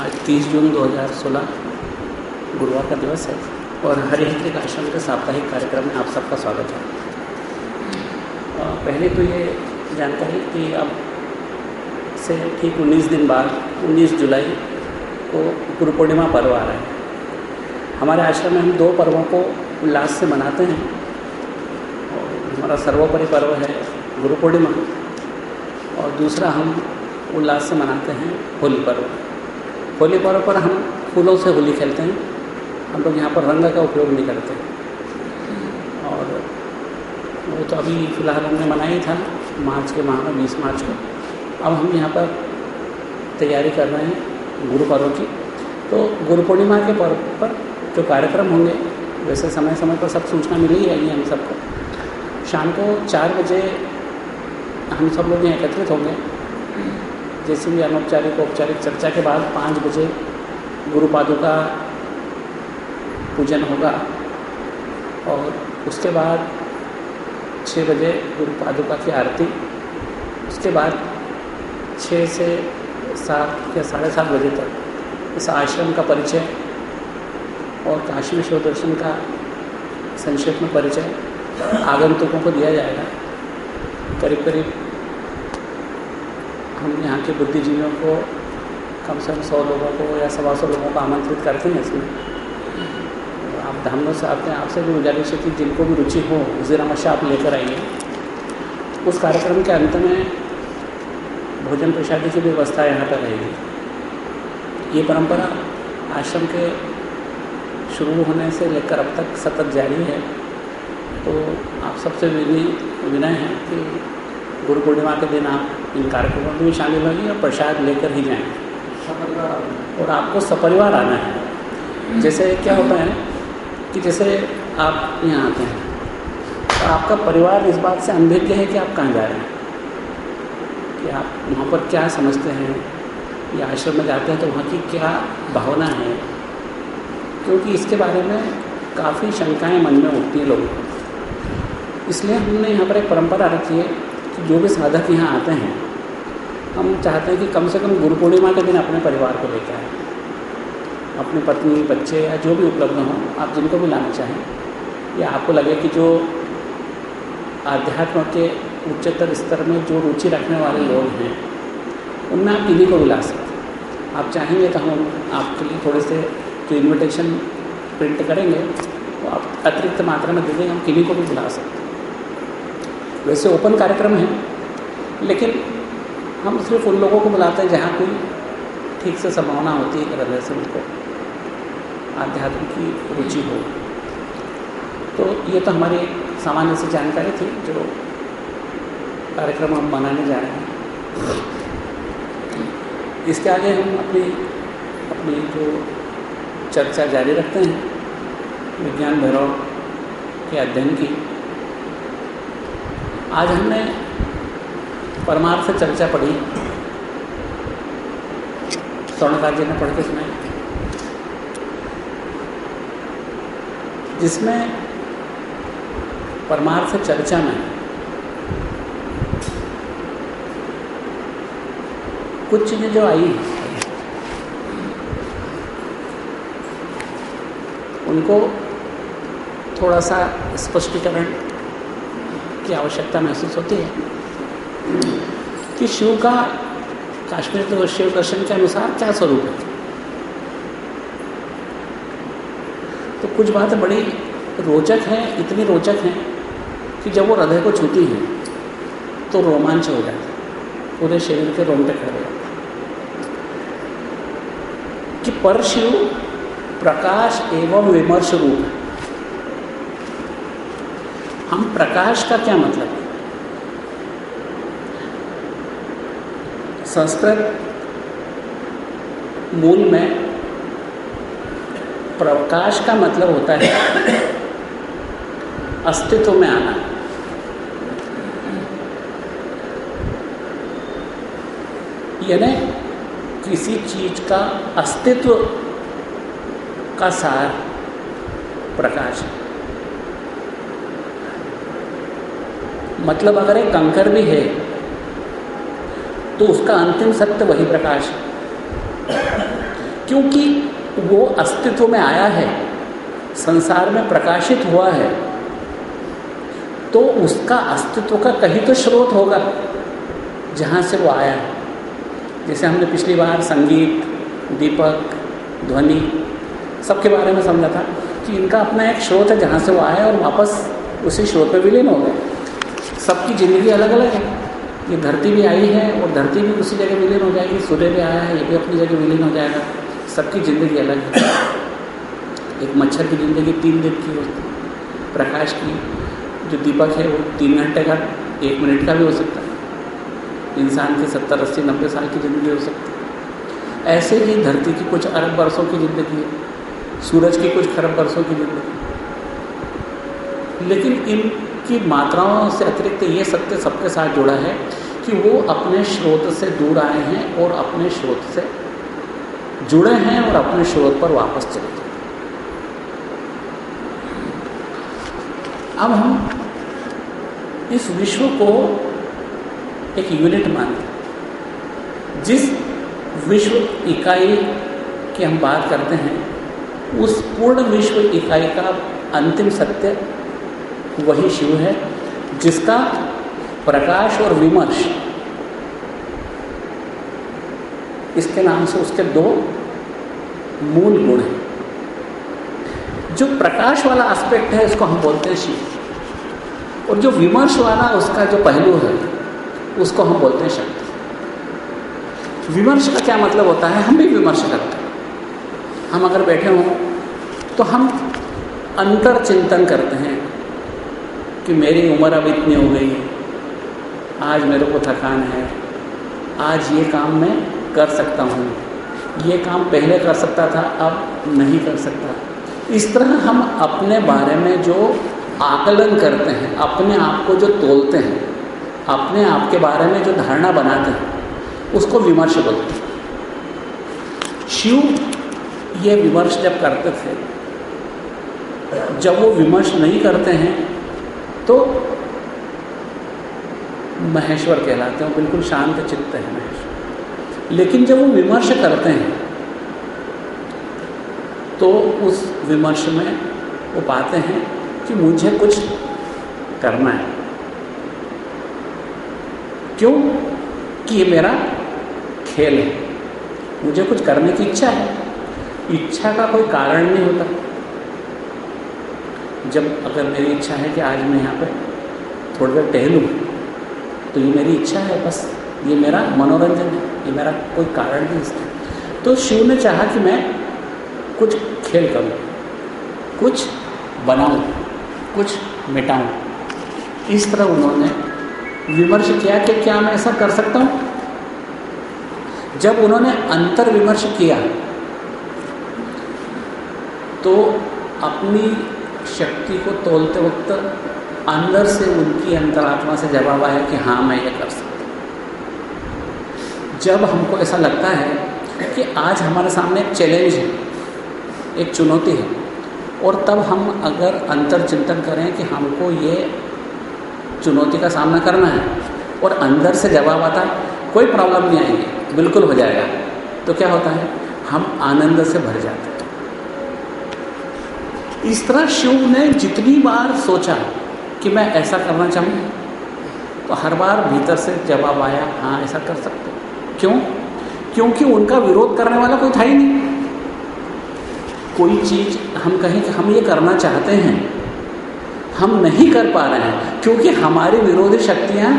आज 30 जून 2016 गुरुवार का दिवस है और हरिहत्रिक आश्रम के साप्ताहिक कार्यक्रम में आप सबका स्वागत है। पहले तो ये जानकारी कि अब से ठीक 19 दिन बाद 19 जुलाई को गुरु पूर्णिमा पर्व आ रहा है। हमारे आश्रम में हम दो पर्वों को उल्लास से मनाते हैं। और हमारा सर्वोपरि पर्व है गुरु पूर्णिमा और दूसरा हम उल्लास से मनाते हैं होली पर्व। होली पर्व पर हम फूलों से होली खेलते हैं। हम लोग यहाँ पर रंग का उपयोग नहीं करते। और वो तो अभी फ़िलहाल हमने मनाया ही था, मार्च के माह में, बीस मार्च को। अब हम यहाँ पर तैयारी कर रहे हैं गुरु पर्व की। तो गुरु पूर्णिमा के पर्व पर जो कार्यक्रम होंगे, वैसे समय समय पर सब सूचना मिली ही आएगी हम सबको। शाम को चार बजे हम सब लोग यहाँ एकत्रित होंगे। जैसे भी अनौपचारिक औपचारिक चर्चा के बाद पाँच बजे गुरुपादों का पूजन होगा और उसके बाद छः बजे गुरुपादुका की आरती, उसके बाद छः से सात या साढ़े सात बजे तक इस आश्रम का परिचय और काशी विश्व दर्शन का संक्षेप में परिचय आगंतुकों को दिया जाएगा। करीब करीब हम यहाँ के बुद्धिजीवियों को कम से कम सौ लोगों को या सवा सौ लोगों को आमंत्रित करते हैं इसमें। आप धामों से आते हैं, आपसे भी गुजारिश है कि जिनको भी रुचि हो ज़ीरा आप लेकर आइए। उस कार्यक्रम के अंत में भोजन प्रसादी की व्यवस्था यहाँ पर रहेगी। ये परंपरा आश्रम के शुरू होने से लेकर अब तक सतत जारी है। तो आप सबसे विनय है कि गुरु पूर्णिमा के दिन आप इन कार्यक्रमों में शामिल होंगे और प्रसाद लेकर ही जाएँगे। और आपको सपरिवार आना है। जैसे क्या होता है कि जैसे आप यहाँ आते हैं तो आपका परिवार इस बात से अनभिज्ञ है कि आप कहाँ जा रहे हैं? कि आप वहाँ पर क्या समझते हैं? या आश्रम में जाते हैं तो वहाँ की क्या भावना है? क्योंकि इसके बारे में काफ़ी शंकाएँ मन में उठती हैं लोगों को। इसलिए हमने यहाँ पर एक परंपरा रखी है जो भी साधक यहाँ आते हैं, हम चाहते हैं कि कम से कम गुरु पूर्णिमा के दिन अपने परिवार को लेकर आए। अपनी पत्नी, बच्चे या जो भी उपलब्ध हों, आप जिनको भी लाना चाहें, या आपको लगे कि जो आध्यात्म के उच्चतर स्तर में जो रुचि रखने वाले लोग हैं, उनमें आप इन्हीं को भी ला सकते हैं। आप चाहेंगे तो हम आपके लिए थोड़े से जो इन्विटेशन प्रिंट करेंगे तो आप अतिरिक्त मात्रा में दे देंगे हम किन्हीं को भी बुला सकते हैं। वैसे ओपन कार्यक्रम है, लेकिन हम सिर्फ़ उन लोगों को बुलाते हैं जहाँ कोई ठीक से संभावना होती है हृदय से उनको आध्यात्म की रुचि हो। तो ये तो हमारी सामान्य से जानकारी थी जो कार्यक्रम हम मनाने जा रहे हैं। इसके आगे हम अपनी अपनी जो चर्चा जारी रखते हैं, विज्ञान भैरव के अध्ययन की। आज हमने परमार्थ से चर्चा पढ़ी। स्वर्णकार जी ने पढ़ के सुनाई। जिसमें परमार्थ चर्चा में कुछ चीज़ें जो आई, उनको थोड़ा सा स्पष्टीकरण की आवश्यकता महसूस होती है। कि शिव का, काश्मीर तो शिव दर्शन के अनुसार क्या स्वरूप है? तो कुछ बातें बड़ी रोचक हैं, इतनी रोचक हैं कि जब वो हृदय को छूती हैं तो रोमांच हो जाता है। पूरे शरीर के रोंगटे खड़े हो जाते कि परशिव प्रकाश एवं विमर्श रूप है। हम प्रकाश का क्या मतलब है? संस्कृत मूल में प्रकाश का मतलब होता है अस्तित्व में आना। यानी किसी चीज़ का अस्तित्व का सार प्रकाश है। मतलब अगर एक कंकर भी है तो उसका अंतिम सत्य वही प्रकाश है। क्योंकि वो अस्तित्व में आया है, संसार में प्रकाशित हुआ है तो उसका अस्तित्व का कहीं तो स्रोत होगा, जहाँ से वो आया है। जैसे हमने पिछली बार संगीत, दीपक, ध्वनि, सबके बारे में समझा था कि इनका अपना एक स्रोत है, जहाँ से वो आया और वापस उसी स्रोत में विलीन हो गए। सबकी ज़िंदगी अलग अलग है। ये धरती भी आई है और धरती भी उसी जगह विलीन हो जाएगी, सूर्य भी आया है, ये भी अपनी जगह विलीन हो जाएगा। सबकी ज़िंदगी अलग है। एक मच्छर की ज़िंदगी तीन दिन की होती है, प्रकाश की। जो दीपक है वो तीन घंटे का, एक मिनट का भी हो सकता है। इंसान की सत्तर, अस्सी, नब्बे साल की ज़िंदगी हो सकती है। ऐसे ही धरती की कुछ अरब बरसों की ज़िंदगी है। सूरज की कुछ खरब बरसों की ज़िंदगी लेकिन इनकी मात्राओं से अतिरिक्त ये सत्य सबके साथ जुड़ा है कि वो अपने स्रोत से दूर आए हैं और अपने स्रोत से जुड़े हैं और अपने स्रोत पर वापस चले गए। अब हम इस विश्व को एक यूनिट मानते हैं। जिस विश्व इकाई की हम बात करते हैं, उस पूर्ण विश्व इकाई का अंतिम सत्य वही शिव है, जिसका प्रकाश और विमर्श, इसके नाम से उसके दो मूल गुण हैं। जो प्रकाश वाला एस्पेक्ट है, इसको हम बोलते हैं शिव। और जो विमर्श वाला उसका जो पहलू है, उसको हम बोलते हैं शक्ति। विमर्श का क्या मतलब होता है? हम भी विमर्श करते हैं। हम अगर बैठे हों तो हम अंतर चिंतन करते हैं कि मेरी उम्र अब इतनी हो गई है। आज मेरे को थकान है। आज ये काम मैं कर सकता हूँ। ये काम पहले कर सकता था, अब नहीं कर सकता। इस तरह हम अपने बारे में जो आकलन करते हैं, अपने आप को जो तोलते हैं, अपने आप के बारे में जो धारणा बनाते हैं, उसको विमर्श बोलते हैं। शिव ये विमर्श जब करते थे, जब वो विमर्श नहीं करते हैं तो महेश्वर कहलाते हैं बिल्कुल शांत चित्त है महेश्वर। लेकिन जब वो विमर्श करते हैं तो उस विमर्श में वो पाते हैं कि मुझे कुछ करना है। क्यों? कि ये मेरा खेल है। मुझे कुछ करने की इच्छा है। इच्छा का कोई कारण नहीं होता। जब अगर मेरी इच्छा है कि आज मैं यहाँ पर थोड़ी देर टहलूँ तो ये मेरी इच्छा है, बस ये मेरा मनोरंजन है, ये मेरा कोई कारण नहीं इसका। तो शिव ने चाहा कि मैं कुछ खेल करूँ, कुछ बनाऊँ, कुछ मिटाऊँ। इस तरह उन्होंने विमर्श किया कि क्या मैं ऐसा कर सकता हूँ? जब उन्होंने अंतर विमर्श किया तो अपनी शक्ति को तोलते वक्त अंदर से उनकी अंतरात्मा से जवाब आया कि हाँ मैं ये कर सकता जब हमको ऐसा लगता है कि आज हमारे सामने एक चैलेंज है, एक चुनौती है, और तब हम अगर अंतर चिंतन करें कि हमको ये चुनौती का सामना करना है, और अंदर से जवाब आता कोई प्रॉब्लम नहीं आएगी, बिल्कुल हो जाएगा तो क्या होता है? हम आनंद से भर जाते हैं। इस तरह शिव ने जितनी बार सोचा कि मैं ऐसा करना चाहूँ तो हर बार भीतर से जवाब आया हाँ ऐसा कर सकते क्यों? क्योंकि उनका विरोध करने वाला कोई था ही नहीं। कोई चीज़ हम कहें कि हम ये करना चाहते हैं, हम नहीं कर पा रहे हैं, क्योंकि हमारी विरोधी शक्तियाँ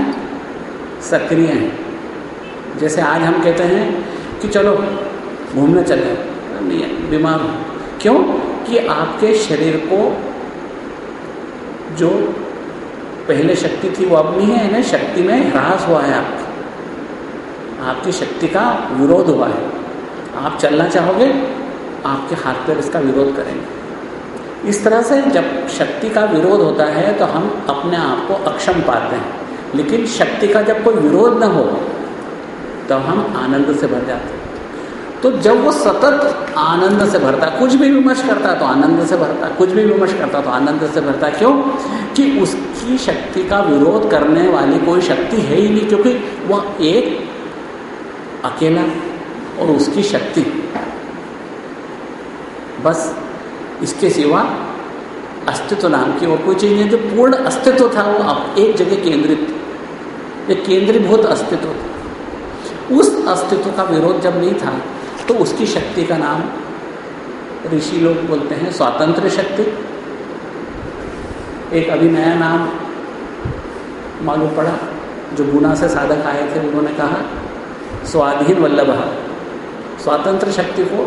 सक्रिय हैं। जैसे आज हम कहते हैं कि चलो, घूमने चले बीमार हो। क्यों? कि आपके शरीर को जो पहले शक्ति थी वो अब नहीं है ना शक्ति में ह्रास हुआ है आपकी। आपकी शक्ति का विरोध हुआ है। आप चलना चाहोगे, आपके हाथ पैर इसका विरोध करेंगे। इस तरह से जब शक्ति का विरोध होता है तो हम अपने आप को अक्षम पाते हैं। लेकिन शक्ति का जब कोई विरोध न हो तो हम आनंद से भर जाते हैं। तो जब वो सतत आनंद से भरता, कुछ भी विमर्श करता तो आनंद से भरता, कुछ भी विमर्श करता तो आनंद से भरता। क्यों? कि उसकी शक्ति का विरोध करने वाली कोई शक्ति है ही नहीं, क्योंकि वह एक अकेला और उसकी शक्ति। बस इसके सिवा अस्तित्व नाम की और कोई चीज़ नहीं जो पूर्ण अस्तित्व था वो अब एक जगह केंद्रित, एक केंद्रीभूत अस्तित्व। था उस अस्तित्व का विरोध जब नहीं था तो उसकी शक्ति का नाम ऋषि लोग बोलते हैं स्वातंत्र शक्ति। एक अभी नया नाम मालूम पड़ा, जो गुना से साधक आए थे, उन्होंने कहा, स्वाधीन वल्लभ। स्वातंत्र शक्ति को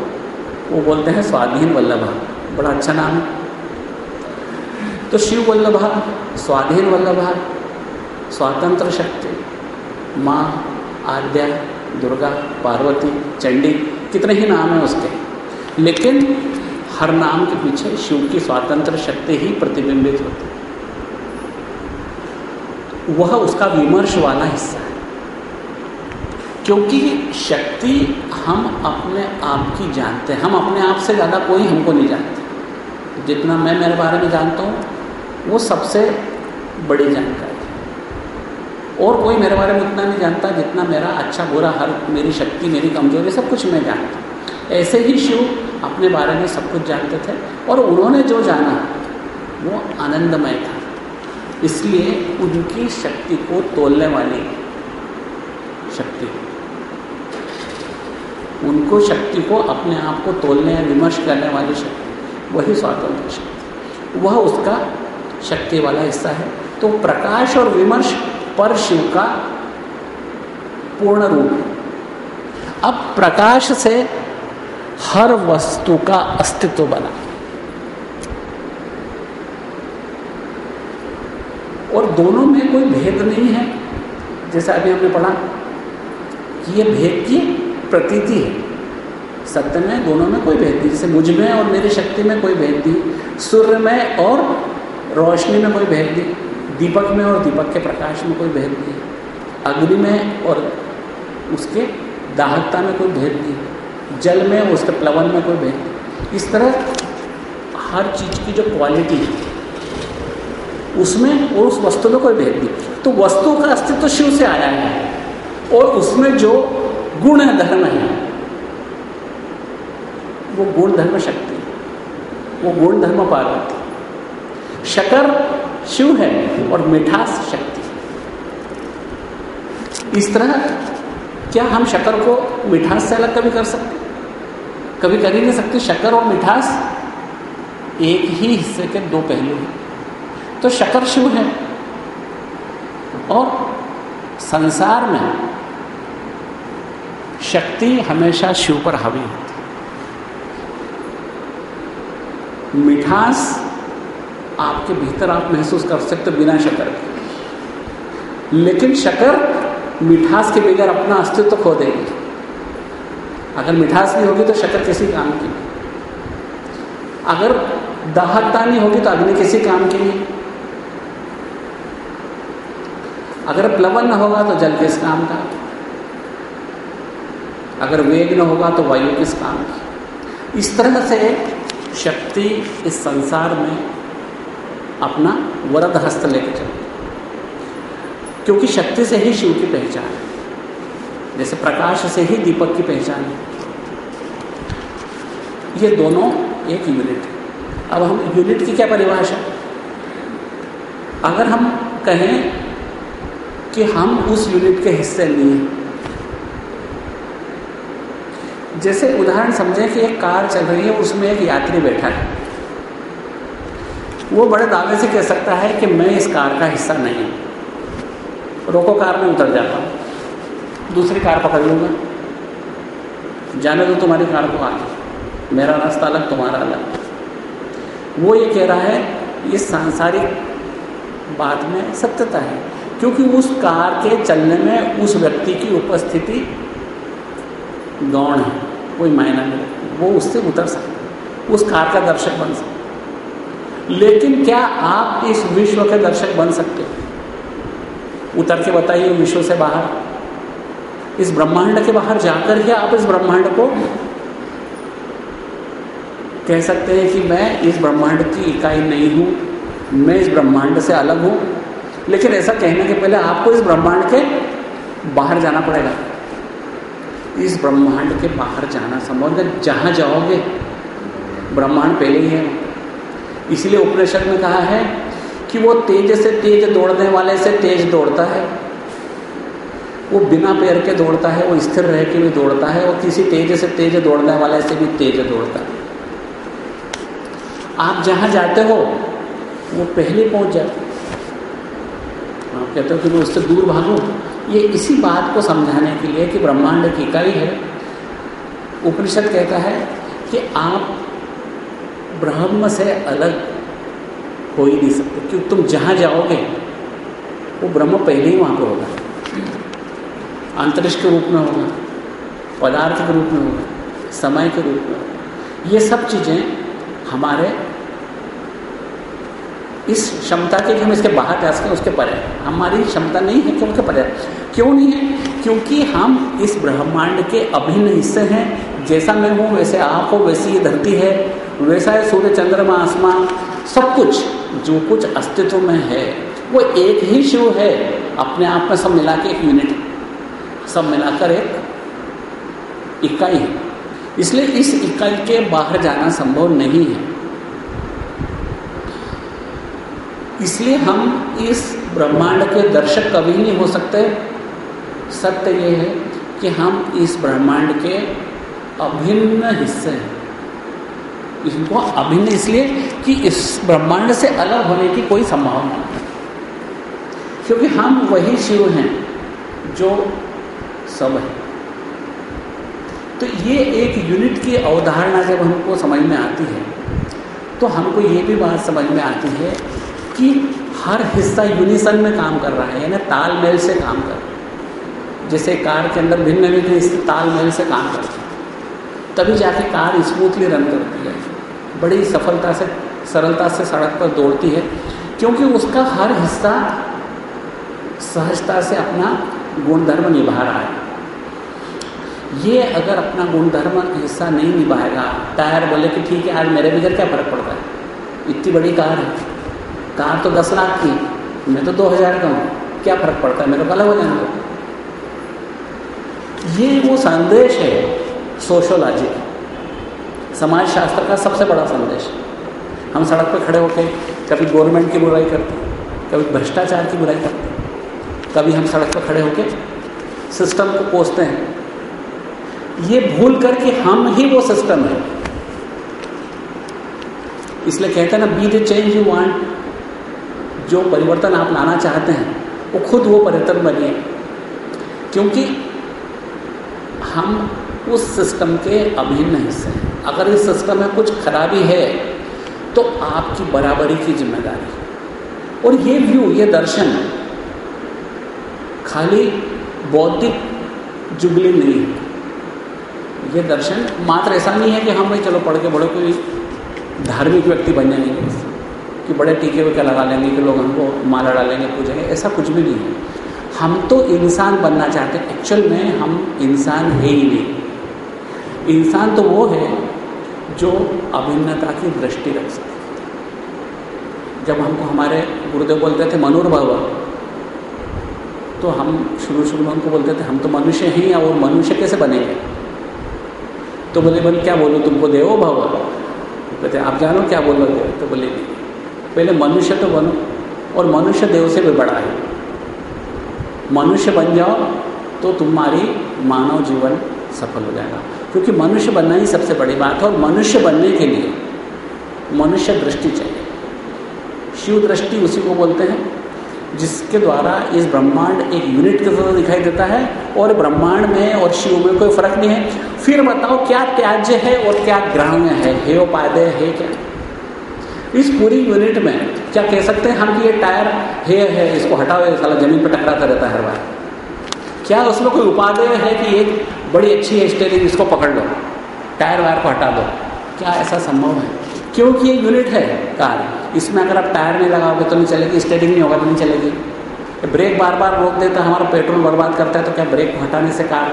वो बोलते हैं स्वाधीन वल्लभ। बड़ा अच्छा नाम है। तो शिव वल्लभ, स्वाधीन वल्लभ, स्वतंत्र शक्ति, माँ आद्या, दुर्गा, पार्वती, चंडी कितने ही नाम हैं उसके। लेकिन हर नाम के पीछे शिव की स्वतंत्र शक्ति ही प्रतिबिंबित होती है। वह उसका विमर्श वाला हिस्सा है। क्योंकि शक्ति हम अपने आप की जानते हैं। हम अपने आप से ज़्यादा कोई हमको नहीं जानते। जितना मैं मेरे बारे में जानता हूँ, वो सबसे बड़ी जानकारी और कोई मेरे बारे में उतना नहीं जानता जितना मेरा अच्छा बुरा हर मेरी शक्ति, मेरी कमज़ोरी, सब कुछ मैं जानता ऐसे ही शिव अपने बारे में सब कुछ जानते थे और उन्होंने जो जाना, वो आनंदमय था। इसलिए उनकी शक्ति को तोलने वाली शक्ति उनको शक्ति को अपने आप को तोलने या विमर्श करने वाली शक्ति, वही स्वतंत्र शक्ति। वह उसका शक्ति वाला हिस्सा है। तो प्रकाश और विमर्श पर शिव का पूर्ण रूप है। अब प्रकाश से हर वस्तु का अस्तित्व बना। और दोनों में कोई भेद नहीं है। जैसे अभी हमने पढ़ा कि ये भेद की प्रतीति है। सत्य में दोनों में कोई भेद नहीं। जैसे मुझमें और मेरी शक्ति में कोई भेद नहीं। सूर्य में और रोशनी में कोई भेद नहीं। दीपक में और दीपक के प्रकाश में कोई भेद नहीं अग्नि में और उसके दाहकता में कोई भेद नहीं जल में, उसके प्लवन में कोई भेद नहीं इस तरह हर चीज़ की जो क्वालिटी है, उसमें और उस वस्तु में कोई भेद नहीं तो वस्तु का अस्तित्व तो शिव से आया है और उसमें जो गुण है, धर्म है, वो गुण धर्म शक्ति वो गुण धर्म पार्वती शकर शिव है और मिठास शक्ति। इस तरह क्या हम शकर को मिठास से अलग कभी कर सकते? कभी कर ही नहीं सकते। शकर और मिठास एक ही हिस्से के दो पहलू हैं। तो शकर शिव है और संसार में शक्ति हमेशा शिव पर हावी होती मिठास आपके भीतर आप महसूस कर सकते बिना शकर के। लेकिन शकर मिठास के बगैर अपना अस्तित्व खो देगी। अगर मिठास नहीं होगी तो शकर किसी काम की अगर दाहकता नहीं होगी तो अग्नि किसी काम की नहीं। अगर प्लवन न होगा तो जल किस काम का? अगर वेग न होगा तो वायु किस काम की? इस तरह से शक्ति इस संसार में अपना वरद हस्त लेकर चलते क्योंकि शक्ति से ही शिव की पहचान है। जैसे प्रकाश से ही दीपक की पहचान है। ये दोनों एक यूनिट है। अब हम यूनिट की क्या परिभाषा? अगर हम कहें कि हम उस यूनिट के हिस्से नहीं हैं। जैसे उदाहरण समझें कि एक कार चल रही है, उसमें एक यात्री बैठा है। वो बड़े दावे से कह सकता है कि मैं इस कार का हिस्सा नहीं हूँ। रोको कार में उतर जाता हूँ। दूसरी कार पकड़ लूँगा। जाने दो तुम्हारी कार को आगे। मेरा रास्ता अलग, तुम्हारा अलग। वो ये कह रहा है, ये सांसारिक बात में सत्यता है, क्योंकि उस कार के चलने में उस व्यक्ति की उपस्थिति गौण है, कोई मायना नहीं वो उससे उतर सकता उस कार का दर्शक बन सकता लेकिन क्या आप इस विश्व के दर्शक बन सकते उतर के बताइए विश्व से बाहर। इस ब्रह्मांड के बाहर जाकर ही आप इस ब्रह्मांड को कह सकते हैं कि मैं इस ब्रह्मांड की इकाई नहीं हूँ, मैं इस ब्रह्मांड से अलग हूँ। लेकिन ऐसा कहने के पहले आपको इस ब्रह्मांड के बाहर जाना पड़ेगा। इस ब्रह्मांड के बाहर जाना संभव है जहाँ जाओगे, ब्रह्मांड पहले ही है। इसलिए उपनिषद में कहा है कि वो तेज से तेज दौड़ने वाले से तेज दौड़ता है। वो बिना पैर के दौड़ता है, वो स्थिर रह के भी दौड़ता है और किसी तेज से तेज दौड़ने वाले से भी तेज दौड़ता है। आप जहाँ जाते हो, वो पहले पहुँच जाते आप कहते हो कि मैं उससे दूर भागूँ? ये इसी बात को समझाने के लिए कि ब्रह्मांड की इकाई है। उपनिषद कहता है कि आप ब्रह्म से अलग हो ही नहीं सकते। क्योंकि तुम जहाँ जाओगे, वो ब्रह्म पहले ही वहाँ पर होगा। अंतरिक्ष के रूप में होगा, पदार्थ के रूप में होगा, समय के रूप में होगा। ये सब चीज़ें हमारे इस क्षमता के कि हम इसके बाहर जा सकें, उसके परे हमारी क्षमता नहीं है कि उसके परे क्यों नहीं है? क्योंकि हम इस ब्रह्मांड के अभिन्न हिस्से हैं जैसा मैं हूँ, वैसे आप हो, वैसी ये धरती है, वैसा है सूर्य, चंद्रमा, आसमान, सब कुछ, जो कुछ अस्तित्व में है, वो एक ही शिव है। अपने आप में सब मिला के एक यूनिट सब मिलाकर एक इकाई है। इसलिए इस इकाई के बाहर जाना संभव नहीं है। इसलिए हम इस ब्रह्मांड के दर्शक कभी नहीं हो सकते। सत्य ये है कि हम इस ब्रह्मांड के अभिन्न हिस्से। हैं इसको अभिन्न इसलिए कि इस ब्रह्मांड से अलग होने की कोई संभावना नहीं। क्योंकि हम वही शिव हैं जो सब है। तो ये एक यूनिट की अवधारणा जब हमको समझ में आती है तो हमको ये भी बात समझ में आती है कि हर हिस्सा यूनिसन में काम कर रहा है, यानी तालमेल से काम कर रहा है। जैसे कार के अंदर भिन्न भिन्न हिस्से तालमेल से काम करते हैं। तभी जाके कार स्मूथली रन करती है। बड़ी सफलता से, सरलता से सड़क पर दौड़ती है, क्योंकि उसका हर हिस्सा सहजता से अपना गुणधर्म निभा रहा है। ये अगर अपना गुणधर्म हिस्सा नहीं निभाएगा, टायर बोले कि ठीक है, आज मेरे बगैर क्या फ़र्क पड़ता है? इतनी बड़ी कार है। कार तो दस लाख की, मैं तो दो हज़ार का हूँ। क्या फ़र्क पड़ता है? मेरे को अलग हो दो ये वो संदेश है सोशोलॉजी समाज शास्त्र का सबसे बड़ा संदेश। हम सड़क पर खड़े होकर कभी गवर्नमेंट की बुराई करते हैं, कभी भ्रष्टाचार की बुराई करते हैं, कभी हम सड़क पर खड़े होकर सिस्टम को कोसते हैं। ये भूल कर कि हम ही वो सिस्टम है। इसलिए कहते हैं ना be the change you want जो परिवर्तन आप लाना चाहते हैं, वो खुद वो परिवर्तन बनिए। क्योंकि हम उस सिस्टम के अभिन्न हिस्से हैं। अगर इस सिस्टम में कुछ खराबी है तो आपकी बराबरी की ज़िम्मेदारी है। और ये व्यू ये दर्शन खाली बौद्धिक जुगली नहीं है। ये दर्शन मात्र ऐसा नहीं है कि हम भाई चलो पढ़ के बड़े कोई धार्मिक व्यक्ति बन जाएँगे कि बड़े टीके वेके लगा लेंगे कि लोग हमको माला डालेंगे, पूजेंगे, ऐसा कुछ भी नहीं है। हम तो इंसान बनना चाहते हैं। एक्चुअल में हम इंसान है ही नहीं। इंसान तो वो है जो अभिन्नता की दृष्टि रख सके। जब हमको हमारे गुरुदेव बोलते थे मनुर्भव तो हम शुरू शुरू में उनको बोलते थे, हम तो मनुष्य हैं और मनुष्य कैसे बनेंगे? तो बोले बोले, क्या बोलूँ तुमको? देवो भव कहते, आप जानो क्या बोलोगे तो बोले, पहले मनुष्य तो बनो और मनुष्य देव से भी बड़ा है। मनुष्य बन जाओ तो तुम्हारी मानव जीवन सफल हो जाएगा। क्योंकि मनुष्य बनना ही सबसे बड़ी बात है और मनुष्य बनने के लिए मनुष्य दृष्टि चाहिए। शिव दृष्टि उसी को बोलते हैं, जिसके द्वारा इस ब्रह्मांड एक यूनिट के तरह दिखाई देता है और ब्रह्मांड में और शिव में कोई फ़र्क नहीं है। फिर बताओ क्या त्याज्य है और क्या ग्राह्य है? हे उपाध्याय, है क्या? इस पूरी यूनिट में क्या कह सकते हैं हम कि ये टायर हे, है, इसको हटाओ, ये साला ज़मीन पर टकराता रहता है हर बार। क्या उसमें कोई उपादेय है कि एक बड़ी अच्छी है स्टेरिंग इसको पकड़ लो। टायर वायर को हटा दो। क्या ऐसा संभव है? क्योंकि ये यूनिट है कार। इसमें अगर आप टायर नहीं लगाओगे तो नहीं चलेगी स्टेरिंग नहीं होगा तो नहीं चलेगी। ब्रेक बार बार रोक देता हमारा पेट्रोल बर्बाद करता है तो क्या ब्रेक को हटाने से कार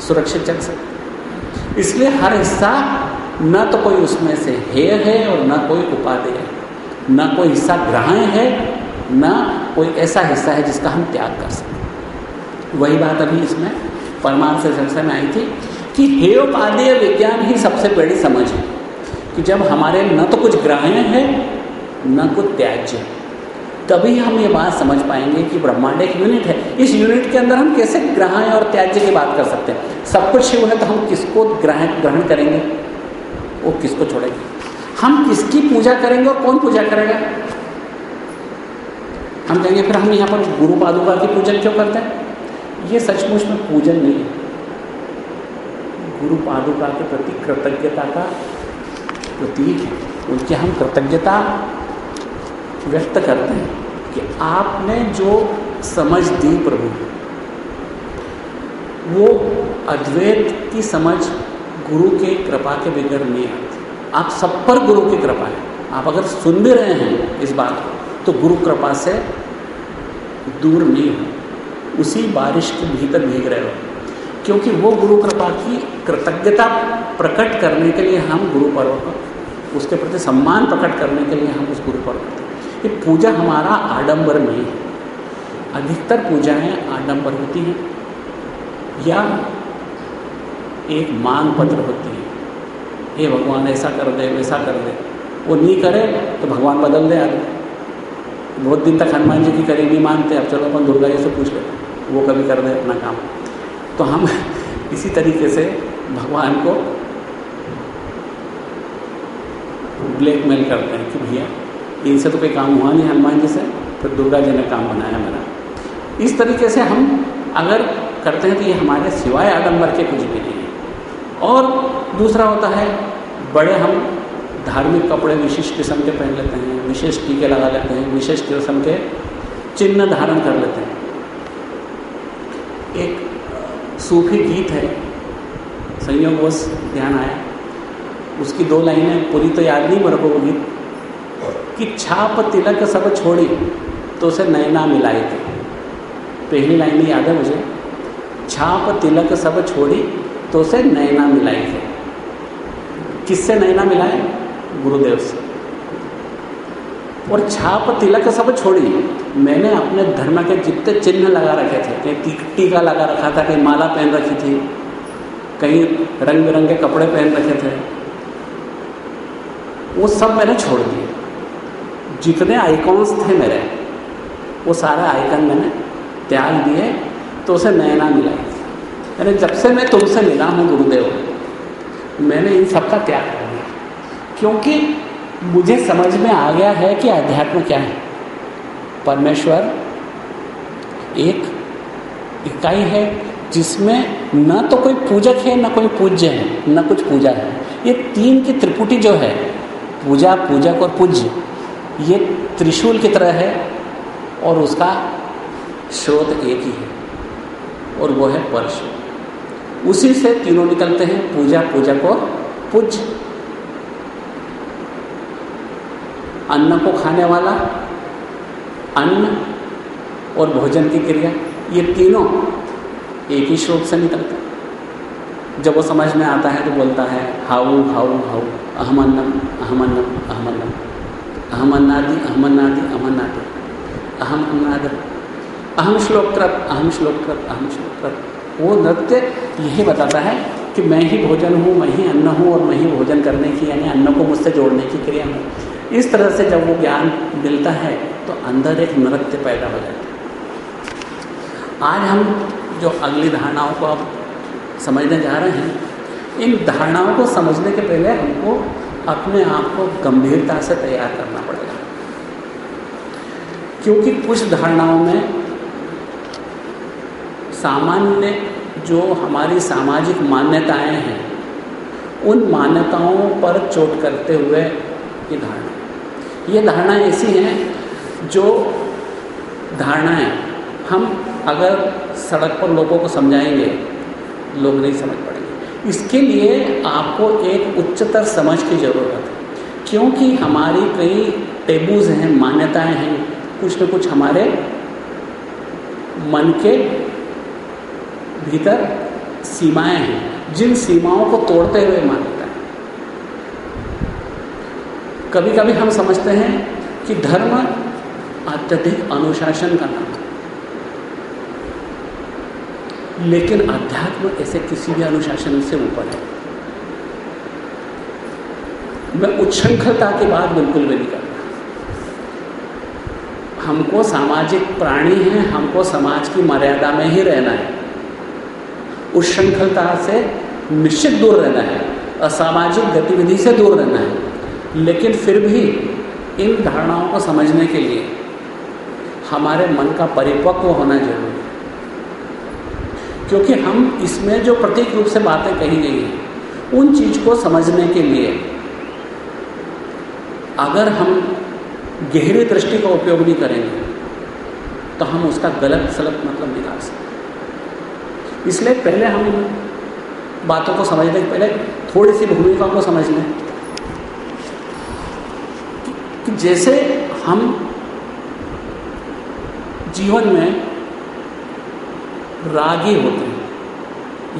सुरक्षित चल सकती इसलिए हर हिस्सा, न तो कोई उसमें से हे है और न कोई उपादेय है। न कोई हिस्सा ग्रहण है, न कोई ऐसा हिस्सा है जिसका हम त्याग कर सकते वही बात अभी इसमें परमार्थ से चर्चा में आई थी कि हेयोपादेय विज्ञान ही सबसे बड़ी समझ है कि जब हमारे न तो कुछ ग्राह्य है, न कुछ त्याज्य तभी हम ये बात समझ पाएँगे कि ब्रह्मांड एक यूनिट है। इस यूनिट के अंदर हम कैसे ग्रहण और त्याज्य की बात कर सकते हैं? सब कुछ शिव है तो हम किसको ग्रहण ग्रहण करेंगे? वो किसको छोड़ेंगे? हम किसकी पूजा करेंगे और कौन पूजा करेगा? हम कहेंगे, फिर हम यहाँ पर गुरु पादुका की पूजन क्यों करते हैं? ये सचमुच में पूजन नहीं है। गुरु पादुका के प्रति कृतज्ञता का प्रतीक है। उनकी हम कृतज्ञता व्यक्त करते हैं कि आपने जो समझ दी प्रभु, वो अद्वैत की समझ गुरु के कृपा के बगैर नहीं आती। आप सब पर गुरु की कृपा है। आप अगर सुन भी रहे हैं इस बात को तो गुरु कृपा से दूर नहीं हो उसी बारिश के भीतर भीग रहे हो। क्योंकि वो गुरु कृपा की कृतज्ञता प्रकट करने के लिए हम गुरु पर्व पर उसके प्रति सम्मान प्रकट करने के लिए हम उस गुरु पर्व करते ये पूजा हमारा आडंबर नहीं है। अधिकतर पूजाएँ आडंबर होती हैं, या एक मांग पत्र होती है। हे भगवान, ऐसा कर दे, वैसा कर दे। वो नहीं करे तो भगवान बदल दे आगे बहुत दिन तक हनुमान जी की करी, नहीं मानते, अब चलो अपन दुर्गा जी से पूछ लेते वो कभी कर दें अपना काम। तो हम इसी तरीके से भगवान को ब्लैकमेल करते हैं कि भैया, इनसे तो कोई काम हुआ नहीं हनुमान जी से फिर तो दुर्गा जी ने काम बनाया मेरा। इस तरीके से हम अगर करते हैं तो ये हमारे सिवाय आडम्बर के कुछ भी नहीं है। और दूसरा होता है, बड़े हम धार्मिक कपड़े विशेष किस्म के पहन लेते हैं, विशेष टीके लगा लेते हैं, विशेष किस्म के चिन्ह धारण कर लेते हैं। एक सूफी गीत है, संयोग संयोगवश ध्यान आया उसकी दो लाइनें, पूरी तो याद नहीं मेरे को गीत। कि छाप तिलक सब छोड़ी तो उसे नैना मिलाई थी। पहली लाइन याद है मुझे। छाप तिलक सब छोड़ी तो उसे नैना मिलाई थी। किससे नैना मिलाए? गुरुदेव से। और छाप तिलक सब छोड़ी, मैंने अपने धर्म के जितने चिन्ह लगा रखे थे, कहीं टीका लगा रखा था, कहीं माला पहन रखी थी, कहीं रंग बिरंगे कपड़े पहन रखे थे, वो सब मैंने छोड़ दिए। जितने आइकॉन्स थे मेरे, वो सारे आइकन मैंने त्याग दिए तो उसे नया नैना मिलाई यानी जब से मैं तुमसे मिला हूँ, गुरुदेव, मैंने इन सब का त्याग कर दिया क्योंकि मुझे समझ में आ गया है कि अध्यात्म क्या है। परमेश्वर एक इकाई है, जिसमें न तो कोई पूजक है, न कोई पूज्य है, न कुछ पूजा है। ये तीन की त्रिपुटी जो है, पूजा, पूजक और पूज्य, ये त्रिशूल की तरह है और उसका स्रोत एक ही है और वो है परशु उसी से तीनों निकलते हैं, पूजा, पूजक और पूज्य। अन्न को खाने वाला, अन्न और भोजन की क्रिया, ये तीनों एक ही स्रोत से निकलते जब वो समझ में आता है तो बोलता है, हाउ हाउ हाउ अहमन्नम अहमन्नम अहमन्नम अहमन्नादि अहमन्नादि अहमन्नादि अहम अन्नाद, अहम श्लोककृत अहम श्लोककृत अहम श्लोककृत वो नृत्य यही बताता है कि मैं ही भोजन हूँ, मैं ही अन्न हूँ और मैं ही भोजन करने की, यानी अन्न को मुझसे जोड़ने की क्रिया हूँ इस तरह से जब वो ज्ञान मिलता है तो अंदर एक नृत्य पैदा हो जाता है। आज हम जो अगली धारणाओं को अब समझने जा रहे हैं, इन धारणाओं को समझने के पहले हमको अपने आप को गंभीरता से तैयार करना पड़ेगा। क्योंकि कुछ धारणाओं में सामान्य जो हमारी सामाजिक मान्यताएँ हैं, उन मान्यताओं पर चोट करते हुए ये धारणा ये धारणा ऐसी हैं जो धारणाएँ, हम अगर सड़क पर लोगों को समझाएँगे, लोग नहीं समझ पाएँगे। इसके लिए आपको एक उच्चतर समझ की ज़रूरत है, क्योंकि हमारी कई टेबूज हैं, मान्यताएँ हैं, कुछ न कुछ हमारे मन के भीतर सीमाएँ हैं। जिन सीमाओं को तोड़ते हुए मान्यता कभी कभी हम समझते हैं कि धर्म अत्यधिक अनुशासन का नाम है। लेकिन अध्यात्म ऐसे किसी भी अनुशासन से ऊपर है। मैं उच्छृंखलता की बात बिल्कुल भी नहीं करता। हमको सामाजिक प्राणी हैं, हमको समाज की मर्यादा में ही रहना है। उच्छृंखलता से निश्चित दूर रहना है, असामाजिक गतिविधि से दूर रहना है। लेकिन फिर भी इन धारणाओं को समझने के लिए हमारे मन का परिपक्व होना ज़रूरी है। क्योंकि हम इसमें जो प्रतीक रूप से बातें कही गई हैं, उन चीज़ को समझने के लिए अगर हम गहरी दृष्टि का उपयोग नहीं करेंगे तो हम उसका गलत सलत मतलब निकाल सकते इसलिए पहले हम बातों को समझने के पहले थोड़ी सी भूमिका को समझ लें। जैसे हम जीवन में रागी होते हैं,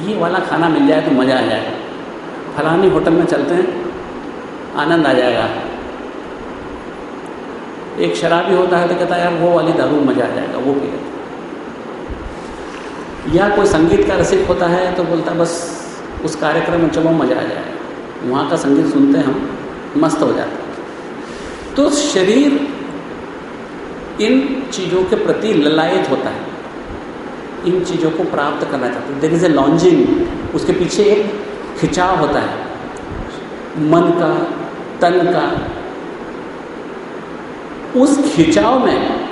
ये वाला खाना मिल जाए तो मज़ा आ जाएगा। फलानी होटल में चलते हैं, आनंद आ जाएगा। एक शराबी होता है तो कहता है, यार, वो वाली दारू मज़ा आ जाएगा, वो पी या कोई संगीत का रसिक होता है तो बोलता है, बस उस कार्यक्रम में चलो, मज़ा आ जाएगा। वहाँ का संगीत सुनते हैं हम, मस्त हो जाते तो शरीर इन चीज़ों के प्रति ललायत होता है। इन चीज़ों को प्राप्त करना चाहते हैं। देर इज़ ए लॉन्जिंग उसके पीछे एक खिंचाव होता है। मन का, तन का। उस खिंचाव में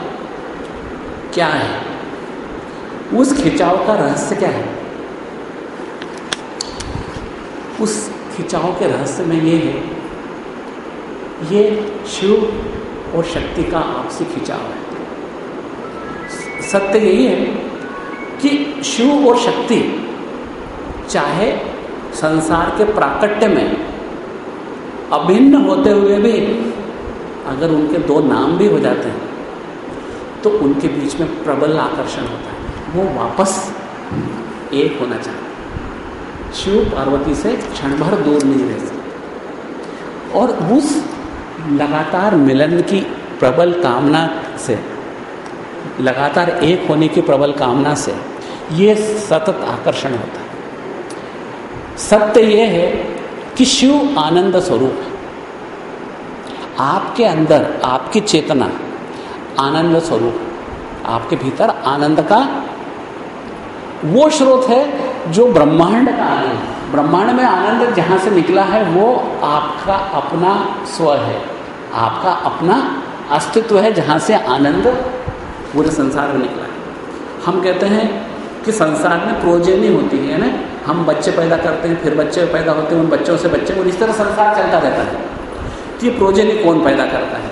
क्या है? उस खिंचाव का रहस्य क्या है? उस खिंचाव के रहस्य में ये है ये शिव और शक्ति का आपसी खिंचाव है। सत्य यही है कि शिव और शक्ति, चाहे संसार के प्राकट्य में अभिन्न होते हुए भी अगर उनके दो नाम भी हो जाते हैं तो उनके बीच में प्रबल आकर्षण होता है। वो वापस एक होना चाहते शिव पार्वती से क्षण भर दूर नहीं रह सकते। और उस लगातार मिलन की प्रबल कामना से, लगातार एक होने की प्रबल कामना से ये सतत आकर्षण होता है। सत्य ये है कि शिव आनंद स्वरूप है। आपके अंदर, आपकी चेतना आनंद स्वरूप आपके भीतर आनंद का वो स्रोत है जो ब्रह्मांड का आनंद ब्रह्मांड में आनंद जहाँ से निकला है, वो आपका अपना स्व है। आपका अपना अस्तित्व है जहाँ से आनंद पूरे संसार में निकला है। हम कहते हैं कि संसार में प्रोजेनी होती है ना हम बच्चे पैदा करते हैं, फिर बच्चे पैदा होते हैं, उन बच्चों से बच्चे और इस तरह संसार चलता रहता है। कि ये प्रोजेनी कौन पैदा करता है?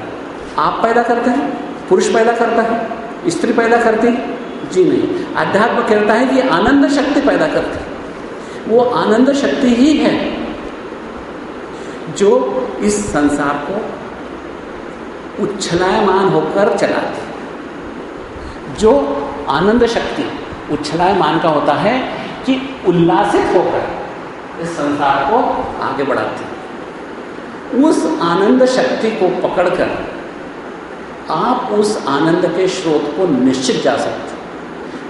आप पैदा करते हैं, पुरुष पैदा करता है, स्त्री पैदा करती है? जी नहीं। अध्यात्म कहता है कि आनंद शक्ति पैदा करती है। वो आनंद शक्ति ही है जो इस संसार को उच्छलायमान होकर चलाती जो आनंद शक्ति उच्छलायमान का होता है कि उल्लासित होकर इस संसार को आगे बढ़ाती उस आनंद शक्ति को पकड़कर आप उस आनंद के स्रोत को निश्चित जा सकते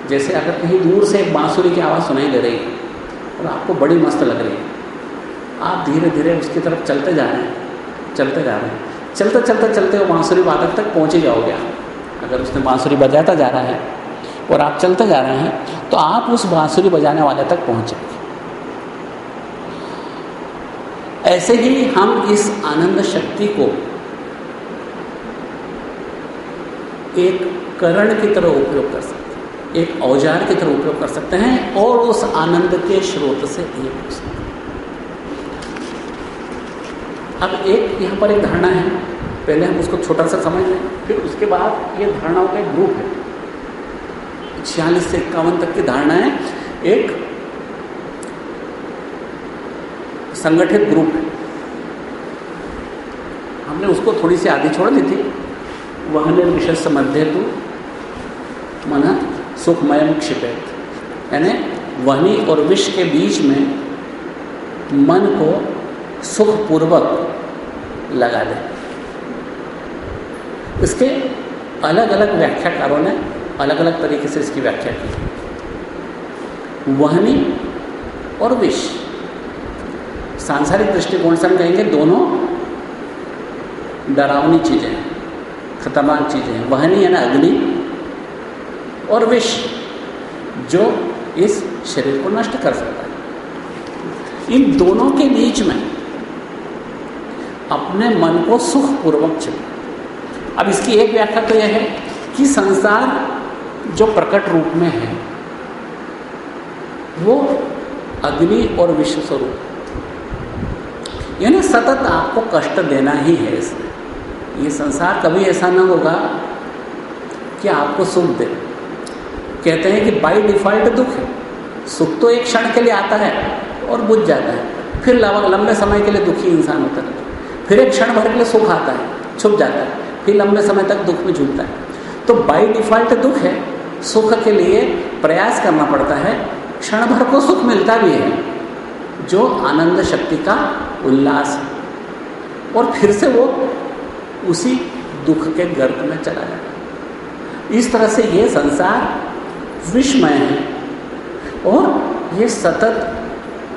जैसे अगर कहीं दूर से एक बांसुरी की आवाज़ सुनाई दे रही और आपको बड़ी मस्त लग रही है, आप धीरे धीरे उसकी तरफ़ चलते जा रहे हैं, चलते जा रहे हैं। चलते चलते चलते वो बांसुरी वादक तक पहुँच ही जाओगे अगर उसने बांसुरी बजाता जा रहा है और आप चलते जा रहे हैं तो आप उस बांसुरी बजाने वाले तक पहुँच। ऐसे ही हम इस आनंद शक्ति को एक करण की तरह उपयोग कर सकते हैं, एक औज़ार की तरह उपयोग कर सकते हैं और उस आनंद के स्रोत से एक हो सकते हैं। अब एक यहाँ पर एक धारणा है। पहले हम उसको छोटा सा समझ लें फिर उसके बाद ये धारणाओं का एक ग्रुप है। छियालीस से इक्यावन तक की धारणा है एक संगठित ग्रुप है। हमने उसको थोड़ी सी आगे छोड़ दी थी। वह निर्विशेष मध्य तो मन सुखमयम क्षिपेत यानी वहनी और विष के बीच में मन को सुखपूर्वक लगा दें। इसके अलग अलग व्याख्याकारों ने अलग अलग तरीके से इसकी व्याख्या की। वहनी और विष। सांसारिक दृष्टिकोण से हम कहेंगे दोनों डरावनी चीज़ें खतरनाक चीज़ें हैं। वहनी यानी अग्नि और विष, जो इस शरीर को नष्ट कर सकता है। इन दोनों के बीच में अपने मन को सुखपूर्वक चुने अब इसकी एक व्याख्या तो यह है कि संसार जो प्रकट रूप में है, वो अग्नि और विश्व स्वरूप। यानी सतत आपको कष्ट देना ही है इसमें। ये संसार कभी ऐसा ना होगा कि आपको सुख दे। कहते हैं कि बाई डिफ़ॉल्ट दुख है। सुख तो एक क्षण के लिए आता है और बुझ जाता है। फिर लंबे समय के लिए दुखी इंसान होता है। फिर एक क्षण भर के लिए सुख आता है, छुप जाता है, फिर लंबे समय तक दुख में झूलता है। तो बाई डिफ़ॉल्ट दुख है, सुख के लिए प्रयास करना पड़ता है, क्षण भर को सुख मिलता भी है, जो आनंद शक्ति का उल्लास है। और फिर से वो उसी दुख के गर्भ में चला जाता है। इस तरह से ये संसार विषमय है, और ये सतत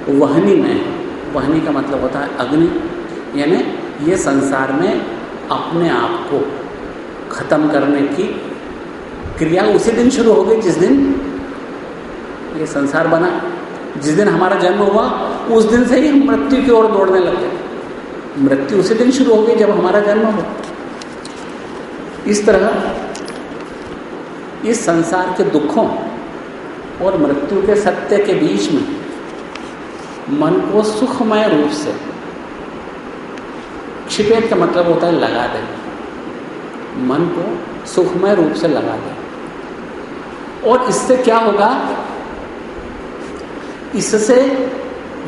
वहनी में है। वहनी का मतलब होता है अग्नि, यानी ये संसार में अपने आप को ख़त्म करने की क्रिया उसी दिन शुरू हो गई, जिस दिन ये संसार बना। जिस दिन हमारा जन्म हुआ, उस दिन से ही हम मृत्यु की ओर दौड़ने लग मृत्यु उसी दिन शुरू हो गई, जब हमारा जन्म हुआ। इस तरह इस संसार के दुखों और मृत्यु के सत्य के बीच में मन को सुखमय रूप से छिपेट का मतलब होता है लगा दे मन को सुखमय रूप से लगा दे और इससे क्या होगा? इससे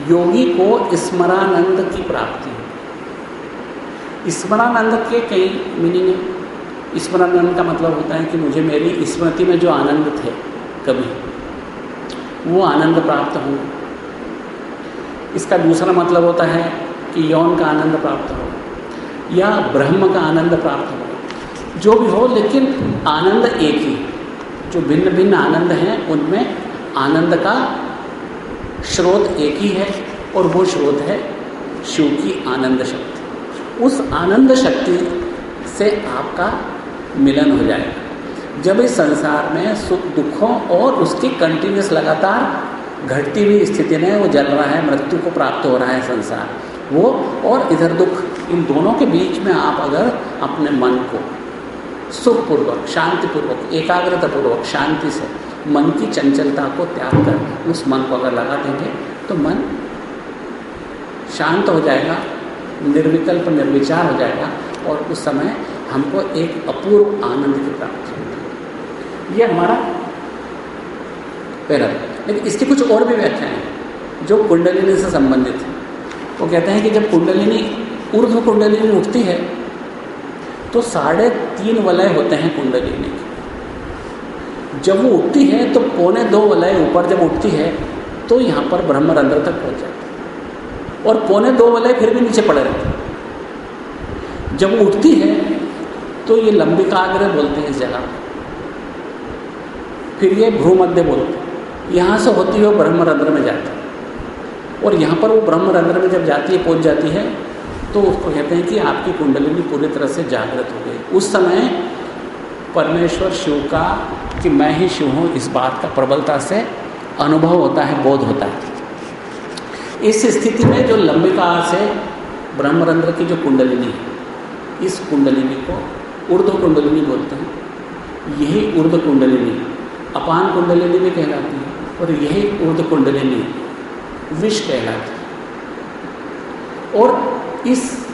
योगी को स्मरानंद की प्राप्ति हो स्मरानंद के कई मीनिंग है। स्मरानंद का मतलब होता है कि मुझे मेरी स्मृति में जो आनंद थे कभी, वो आनंद प्राप्त हो इसका दूसरा मतलब होता है कि यौन का आनंद प्राप्त हो या ब्रह्म का आनंद प्राप्त हो। जो भी हो, लेकिन आनंद एक ही। जो भिन्न भिन्न आनंद हैं, उनमें आनंद का स्रोत एक ही है और वो स्रोत है शिव की आनंद शक्ति। उस आनंद शक्ति से आपका मिलन हो जाएगा। जब इस संसार में सुख दुखों और उसकी कंटिन्यूस लगातार घटती हुई स्थिति में वो जल रहा है, मृत्यु को प्राप्त हो रहा है संसार। वो और इधर दुख। इन दोनों के बीच में आप अगर अपने मन को सुखपूर्वक, शांतिपूर्वक, एकाग्रतापूर्वक, शांति से, मन की चंचलता को त्याग कर उस मन को अगर लगा देंगे तो मन शांत हो जाएगा, निर्विकल्प, निर्विचार हो जाएगा और उस समय हमको एक अपूर्व आनंद की प्राप्ति होगी ये हमारा पहला लेकिन इसकी कुछ और भी व्याख्याएँ हैं, जो कुंडलिनी से संबंधित है। वो कहते हैं कि जब कुंडलिनी, ऊर्ध्व कुंडलिनी उठती है तो साढ़े तीन वलय होते हैं कुंडलिनी के। जब वो उठती है तो पौने दो वलय ऊपर जब उठती है तो यहाँ पर ब्रह्मरंध्र तक पहुँच जाती है। और पौने दो वलय फिर भी नीचे पड़े रहते हैं। जब वो उठती है तो ये लंबी काग्र बोलते हैं इस जगह फिर ये भ्रूमध्य बोलते हैं। यहाँ से होती हुई ब्रह्मरंध्र में जाती है। और यहाँ पर वो ब्रह्मरंध्र में जब जाती है, पहुँच जाती है तो उसको कहते हैं कि आपकी कुंडलिनी पूरी तरह से जागृत हो गई। उस समय परमेश्वर शिव का, कि मैं ही शिव हूँ, इस बात का प्रबलता से अनुभव होता है, बोध होता है। इस स्थिति में जो लंबिका से ब्रह्मरंध्र की जो कुंडलिनी है, इस कुंडलिनी को ऊर्ध्व कुंडलिनी बोलते हैं। यही ऊर्ध्व कुंडलिनी, अपान कुंडलिनी भी कहलाती है, और यही ऊर्ध्व कुंडलिनी। विष कहलाती और इस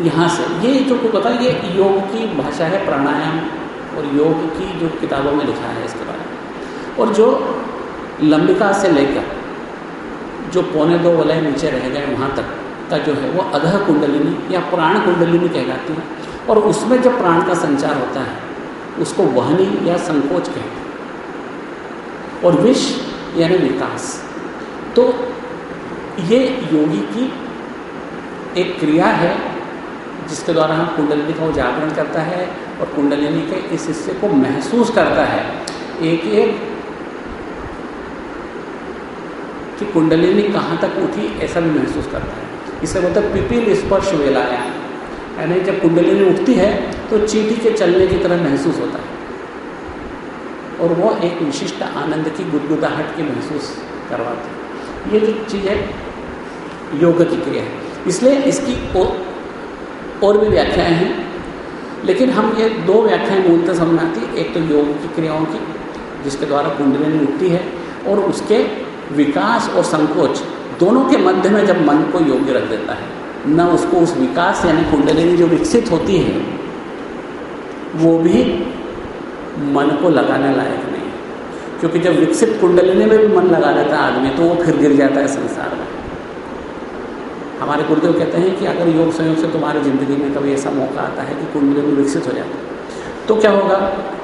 यहाँ से, ये जो पता ये योग की भाषा है, प्राणायाम और योग की जो किताबों में लिखा है इसके बारे में। और जो लंबिका से लेकर, जो पौने दो वलय नीचे रह गए वहाँ तक का जो है, वो अधह कुंडलिनी या प्राण कुंडलिनी कहलाती है। और उसमें जब प्राण का संचार होता है, उसको वहनी या संकोच कहते हैं। और विष यानी विकास। तो ये योगी की एक क्रिया है, जिसके द्वारा हम कुंडलिनी का जागरण करता है और कुंडलिनी के इस हिस्से को महसूस करता है। एक एक कि कुंडलिनी कहाँ तक उठी, ऐसा भी महसूस करता है। इसे बोलते पिपील स्पर्श वेलाया। यानी जब कुंडलिनी उठती है तो चीटी के चलने की तरह महसूस होता है। और वो एक विशिष्ट आनंद की गुदगुदाहट की महसूस करवाती है। ये जो चीज़ है योग की क्रिया है। इसलिए इसकी और भी व्याख्याएँ हैं। लेकिन हम ये दो व्याख्याएँ मूलतः समझ आती एक तो योग की क्रियाओं की, जिसके द्वारा कुंडलिनी उठती है, और उसके विकास और संकोच दोनों के मध्य में जब मन को योग्य रख देता है, न उसको उस विकास यानी कुंडलिनी जो विकसित होती है, वो भी मन को लगाने लायक नहीं क्योंकि जब विकसित कुंडलिनी में भी मन लगा देता है, आदमी तो वो फिर गिर जाता है संसार में। हमारे गुरुदेव कहते हैं कि अगर योग संयोग से तुम्हारी ज़िंदगी में कभी ऐसा मौका आता है कि कुंडली कुंडलिनी विकसित हो जाता है तो क्या होगा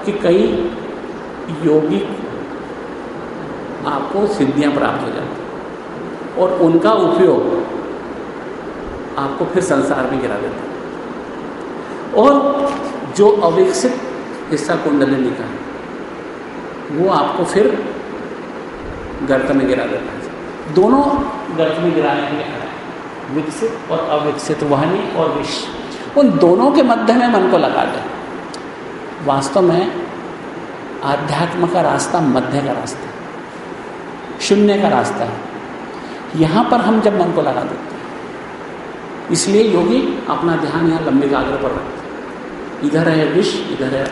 कि कई योगिक आपको सिद्धियाँ प्राप्त हो जाती और उनका उपयोग आपको फिर संसार में गिरा देता और जो अविकसित हिस्सा कुंडलिनी का है, वो आपको फिर गर्त में गिरा देता है। दोनों गर्त में गिराने के विकसित और अविकसित वहनी और विष। उन दोनों के मध्य में मन को लगा दे। वास्तव में आध्यात्म का रास्ता मध्य का रास्ता है। शून्य का रास्ता है। यहाँ पर हम जब मन को लगा देते हैं, इसलिए योगी अपना ध्यान यहाँ लंबे काग्र पर रखते हैं। इधर है विष, इधर है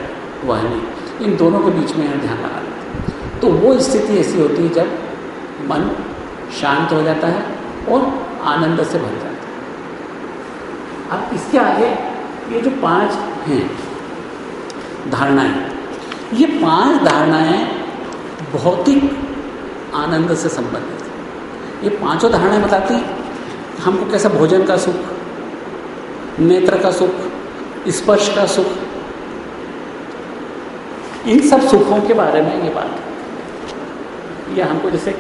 वहनी। इन दोनों के बीच में यहाँ ध्यान लगा देते हैं। तो वो स्थिति ऐसी होती है जब मन शांत हो जाता है और आनंद से भर जाता है। अब इसके आगे ये जो पाँच हैं, धारणाएँ, ये पाँच धारणाएँ भौतिक आनंद से संबंधित हैं। ये पाँचों धारणाएँ बताती हमको कैसा भोजन का सुख, नेत्र का सुख, स्पर्श का सुख, इन सब सुखों के बारे में ये बात। है या हमको जैसे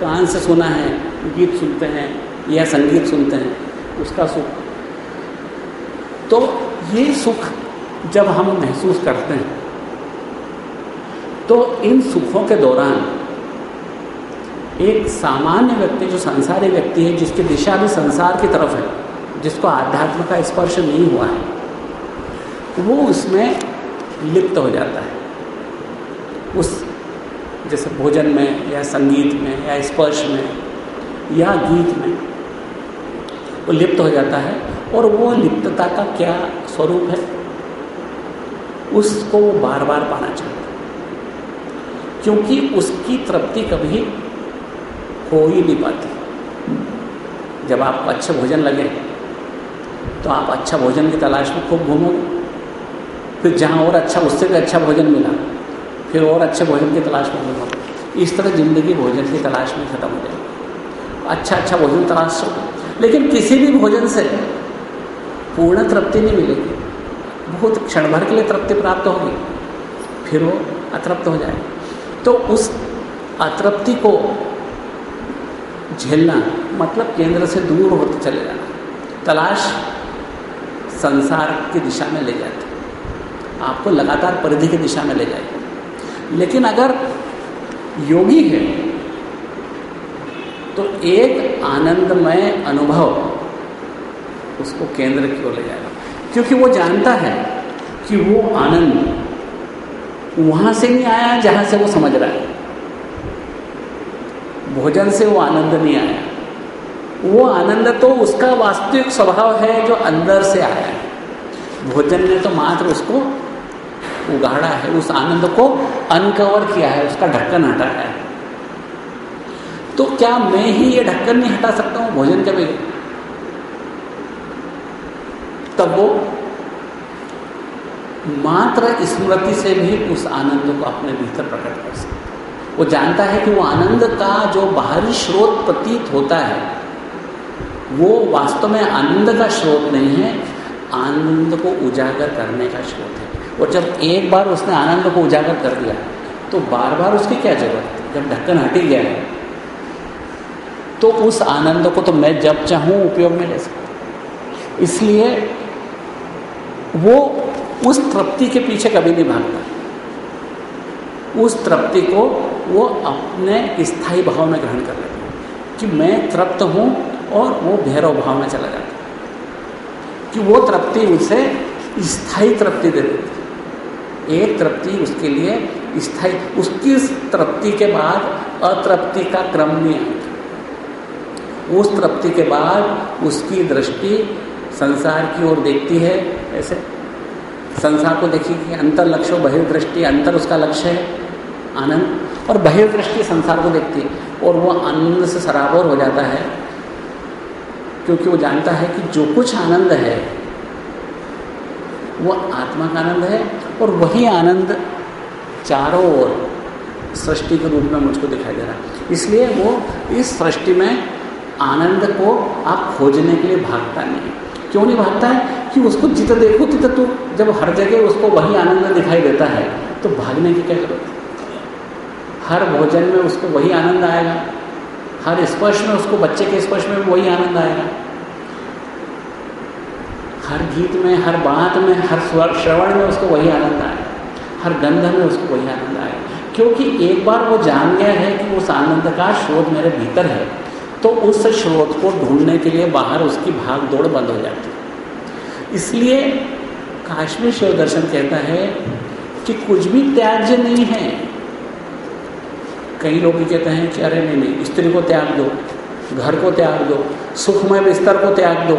कान से सुना है, गीत सुनते हैं या संगीत सुनते हैं, उसका सुख। तो ये सुख जब हम महसूस करते हैं तो इन सुखों के दौरान एक सामान्य व्यक्ति, जो संसारी व्यक्ति है, जिसकी दिशा भी संसार की तरफ़ है, जिसको आध्यात्म का स्पर्श नहीं हुआ है, वो उसमें लिप्त हो जाता है। उस, जैसे भोजन में या संगीत में या स्पर्श में या गीत में। वो लिप्त हो जाता है और वो लिप्तता का क्या स्वरूप है? उसको वो बार बार पाना चाहता है। क्योंकि उसकी तृप्ति कभी हो ही नहीं पाती। जब आपको अच्छे भोजन लगे तो आप अच्छा भोजन की तलाश में खूब घूमोगे। फिर जहाँ और अच्छा उससे भी अच्छा भोजन मिला, फिर और अच्छे भोजन की तलाश में घूमोगे। इस तरह ज़िंदगी भोजन की तलाश में ख़त्म हो जाएगी। अच्छा अच्छा भोजन तलाश करो लेकिन किसी भी भोजन से पूर्ण तृप्ति नहीं मिलेगी। बहुत क्षण भर के लिए तृप्ति प्राप्त होगी, फिर वो अतृप्त हो जाए तो उस अतृप्ति को झेलना मतलब केंद्र से दूर होते चले जाना। तलाश संसार की दिशा में ले जाती आपको लगातार परिधि की दिशा में ले जाएगी। लेकिन अगर योगी है तो एक आनंदमय अनुभव उसको केंद्र की ओर ले जाएगा। क्योंकि वो जानता है कि वो आनंद वहाँ से नहीं आया, जहाँ से वो समझ रहा है। भोजन से वो आनंद नहीं आया। वो आनंद तो उसका वास्तविक स्वभाव है जो अंदर से आया। है भोजन ने तो मात्र उसको उगाड़ा है, उस आनंद को अनकवर किया है, उसका ढक्कन हटाया है। तो क्या मैं ही ये ढक्कन नहीं हटा सकता हूँ? भोजन के बगैर तब वो मात्र स्मृति से भी उस आनंद को अपने भीतर प्रकट कर सकता वो जानता है कि वो आनंद का जो बाहरी स्रोत प्रतीत होता है, वो वास्तव में आनंद का स्रोत नहीं है, आनंद को उजागर करने का स्रोत है। और जब एक बार उसने आनंद को उजागर कर दिया तो बार बार उसकी क्या ज़रूरत? जब ढक्कन हटी गया है तो उस आनंद को तो मैं जब चाहूँ उपयोग में ले सकता इसलिए वो उस तृप्ति के पीछे कभी नहीं भागता। उस तृप्ति को वो अपने स्थायी भाव में ग्रहण कर लेते हैं कि मैं तृप्त हूँ और वो भैरव भाव में चला जाता है। कि वो तृप्ति उसे स्थायी तृप्ति दे देती एक तृप्ति उसके लिए स्थायी, उसकी तृप्ति के बाद अतृप्ति का क्रम नहीं आता उस तृप्ति के बाद उसकी दृष्टि संसार की ओर देखती है, ऐसे। संसार को देखिए कि अंतर लक्ष्य हो बहिर्दृष्टि, अंतर उसका लक्ष्य है, आनंद। और बहिर्दृष्टि संसार को देखती है, और वो आनंद से सराबोर हो जाता है, क्योंकि वो जानता है कि जो कुछ आनंद है, वो आत्मा का आनंद है, और वही आनंद चारों ओर सृष्टि के रूप में मुझको दिखाई दे रहा है। इसलिए वो इस सृष्टि में आनंद को आप खोजने के लिए भागता नहीं। क्यों नहीं भागता है? कि उसको जित देखो, तित तो जब हर जगह उसको वही आनंद दिखाई देता है तो भागने की क्या ज़रूरत हर भोजन में उसको वही आनंद आएगा। हर स्पर्श में उसको बच्चे के स्पर्श में वही आनंद आएगा। हर गीत में, हर बात में, हर स्वर, श्रवण में उसको वही आनंद आएगा। हर गंध में उसको वही आनंद आएगा। क्योंकि एक बार वो जान गया है कि उस आनंद का स्रोत मेरे भीतर है तो उस स्रोत को ढूँढने के लिए बाहर उसकी भाग दौड़ बंद हो जाती है। इसलिए काश्मीर शिव दर्शन कहता है कि कुछ भी त्याज्य नहीं है। कई लोग कहते हैं कि अरे नहीं नहीं, स्त्री को त्याग दो, घर को त्याग दो, सुखमय बिस्तर को त्याग दो।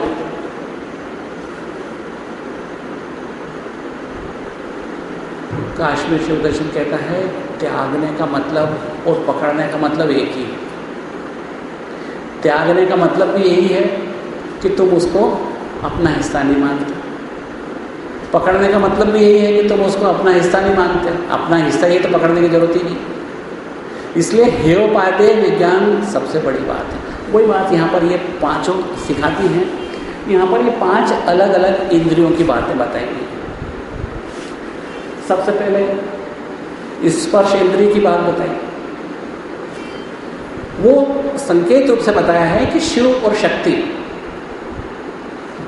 काश्मीर शिव दर्शन कहता है, त्यागने का मतलब और पकड़ने का मतलब एक ही है। त्यागने का मतलब भी यही है कि तुम उसको अपना हिस्सा नहीं मानते। पकड़ने का मतलब भी यही है कि तुम उसको अपना हिस्सा नहीं मानते। अपना हिस्सा ही तो पकड़ने की ज़रूरत ही नहीं। इसलिए हेयोपाध्याय विज्ञान सबसे बड़ी बात है। वही बात यहाँ पर ये पाँचों सिखाती हैं, यहाँ पर ये पाँच अलग अलग इंद्रियों की बातें बताएँगी। सबसे पहले स्पर्श इंद्रिय की बात बताई वो संकेत रूप से बताया है कि शिव और शक्ति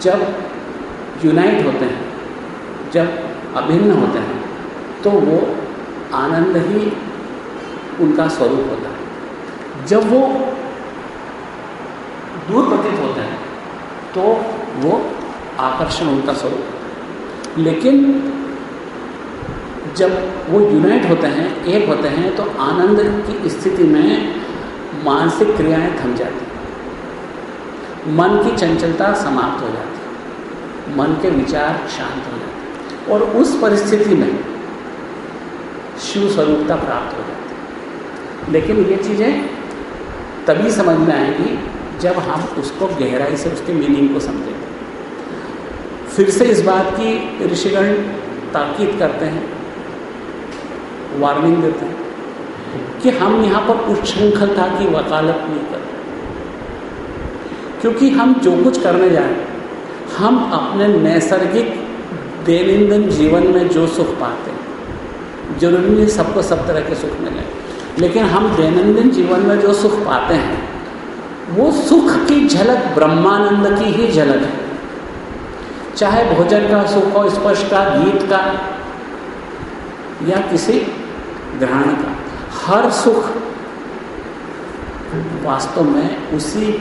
जब यूनाइट होते हैं, जब अभिन्न होते हैं तो वो आनंद ही उनका स्वरूप होता है। जब वो दूर प्रतीत होते हैं तो वो आकर्षण उनका स्वरूप लेकिन जब वो यूनाइट होते हैं, एक होते हैं तो आनंद की स्थिति में मानसिक क्रियाएँ थम जाती मन की चंचलता समाप्त हो जाती मन के विचार शांत हो जाते और उस परिस्थिति में शिव स्वरूपता प्राप्त हो जाती लेकिन ये चीज़ें तभी समझ में आएँगी जब हम उसको गहराई से, उसके मीनिंग को समझेंगे फिर से इस बात की ऋषिगण ताकीद करते हैं वार्निंग देते हैं। कि हम यहाँ पर उच्छृंखलता की वकालत नहीं कर क्योंकि हम जो कुछ करने जाए हम अपने नैसर्गिक दैनंदिन जीवन में जो सुख पाते हैं, ज़रूरी नहीं सबको सब तरह के सुख मिले, लेकिन हम दैनंदिन जीवन में जो सुख पाते हैं, वो सुख की झलक ब्रह्मानंद की ही झलक है। चाहे भोजन का सुख हो, स्पर्श का, गीत का, या किसी ग्रहण का। हर सुख वास्तव में उसी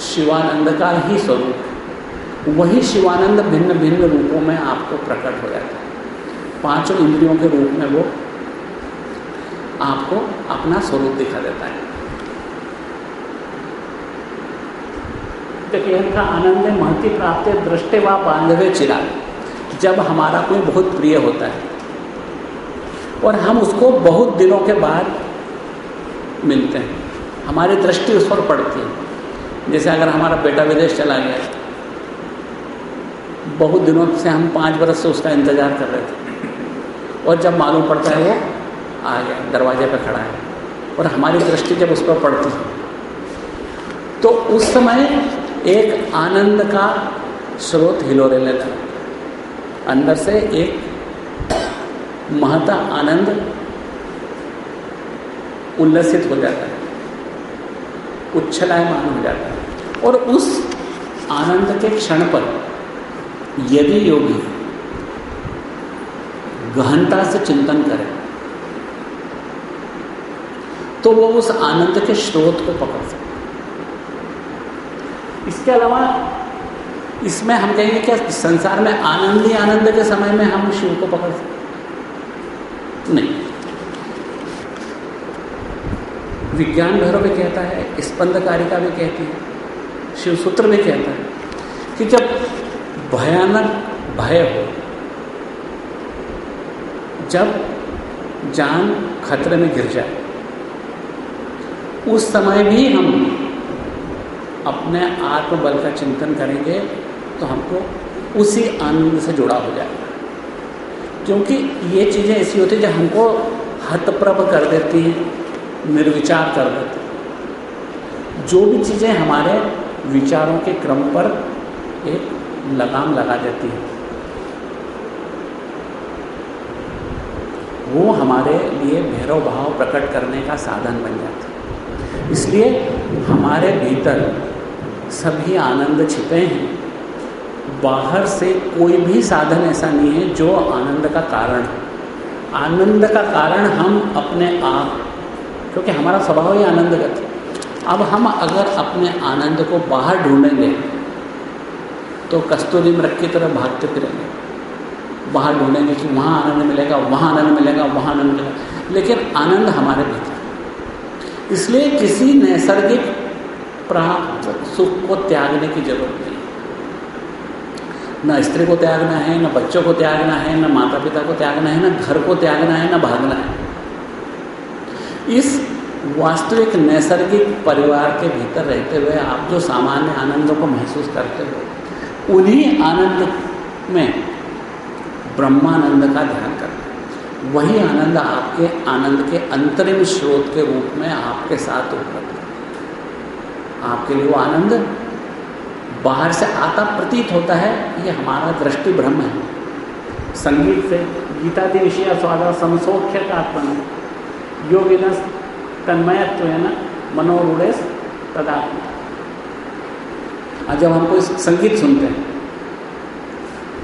शिवानंद का ही स्वरूप वही शिवानंद भिन्न भिन्न रूपों में आपको प्रकट हो जाता है। पाँचों इंद्रियों के रूप में वो आपको अपना स्वरूप दिखा देता है। आनंद महती प्राप्त दृष्टि व बांधवे चिरा जब हमारा कोई बहुत प्रिय होता है और हम उसको बहुत दिनों के बाद मिलते हैं। हमारी दृष्टि उस पर पड़ती है। जैसे अगर हमारा बेटा विदेश चला गया, बहुत दिनों से हम पाँच बरस से उसका इंतज़ार कर रहे थे। और जब मालूम पड़ता है वो आ गया, दरवाजे पर खड़ा है। और हमारी दृष्टि जब उस पर पड़ती है तो उस समय एक आनंद का स्रोत हिलोरे लेता अंदर से एक महता आनंद उल्लसित हो जाता है। उच्छलायमान हो जाता है। और उस आनंद के क्षण पर यदि योगी गहनता से चिंतन करे तो वो उस आनंद के स्रोत को पकड़ सकते इसके अलावा इसमें हम कहेंगे क्या संसार में आनंद ही आनंद के समय में हम शिव को पकड़ सकते नहीं। विज्ञान भैरव भी कहता है स्पंद कारिका भी कहती है शिव सूत्र भी कहता है कि जब भयानक भय हो, जब जान खतरे में गिर जाए, उस समय भी हम अपने आत्मबल का चिंतन करेंगे तो हमको उसी आनंद से जुड़ा हो जाएगा। क्योंकि ये चीज़ें ऐसी होती हैं जो हमको हतप्रभ कर देती हैं, निर्विचार कर देती हैं। जो भी चीज़ें हमारे विचारों के क्रम पर एक लगाम लगा देती हैं, वो हमारे लिए भैरव भाव प्रकट करने का साधन बन जाता है। इसलिए हमारे भीतर सभी आनंद छिपे हैं। बाहर से कोई भी साधन ऐसा नहीं है जो आनंद का कारण है। आनंद का कारण हम अपने आप, क्योंकि हमारा स्वभाव ही आनंदगत है। अब हम अगर अपने आनंद को बाहर ढूंढेंगे तो कस्तूरी मृग की तरह भागते फिरेंगे। बाहर ढूंढेंगे कि वहाँ आनंद मिलेगा, वहाँ आनंद मिलेगा, वहाँ आनंद मिलेगा। लेकिन आनंद हमारे भीतर इसलिए किसी नैसर्गिक प्राप्त सुख को त्यागने की ज़रूरत नहीं। न स्त्री को त्यागना है, न बच्चों को त्यागना है, न माता पिता को त्यागना है, न घर को त्यागना है, न भागना है। इस वास्तविक नैसर्गिक परिवार के भीतर रहते हुए आप जो सामान्य आनंदों को महसूस करते हो, उन्हीं आनंद में ब्रह्मानंद का ध्यान करना। वही आनंद आपके आनंद के अंतरिम स्रोत के रूप में आपके साथ उपलब्ध आपके लिए वो आनंद बाहर से आता प्रतीत होता है ये हमारा दृष्टि ब्रह्म है। संगीत से गीता गीतादि विषय स्वादा समसोख्य का आत्मन योगिन तन्मयत्व है ना? मनोरूढ़ तदात्मा। और जब हम कोई संगीत सुनते हैं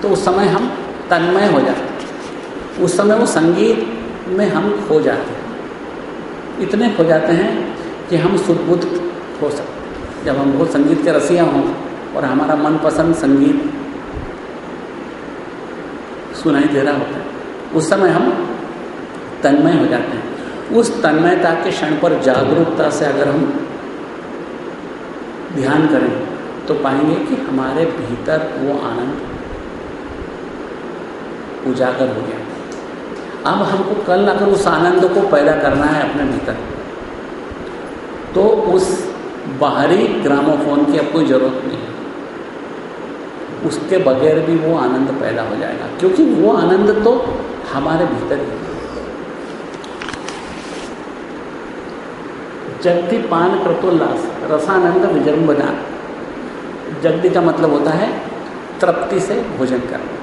तो उस समय हम तन्मय हो जाते हैं। उस समय वो संगीत में हम खो जाते हैं। इतने खो जाते हैं कि हम सुदबुद्ध हो सकते हैं। जब हम बहुत संगीत के रसिया हों और हमारा मनपसंद संगीत सुनाई दे रहा होता है। उस समय हम तन्मय हो जाते हैं। उस तन्मयता के क्षण पर जागरूकता से अगर हम ध्यान करें तो पाएँगे कि हमारे भीतर वो आनंद उजागर हो गया। अब हमको कल अगर उस आनंद को पैदा करना है अपने भीतर। तो उस बाहरी ग्रामोफोन की अब कोई ज़रूरत उसके बगैर भी वो आनंद पैदा हो जाएगा। क्योंकि वो आनंद तो हमारे भीतर ही जगति पान कृतोल्लास रसानंद विजृंभना जगति का मतलब होता है तृप्ति से भोजन करना।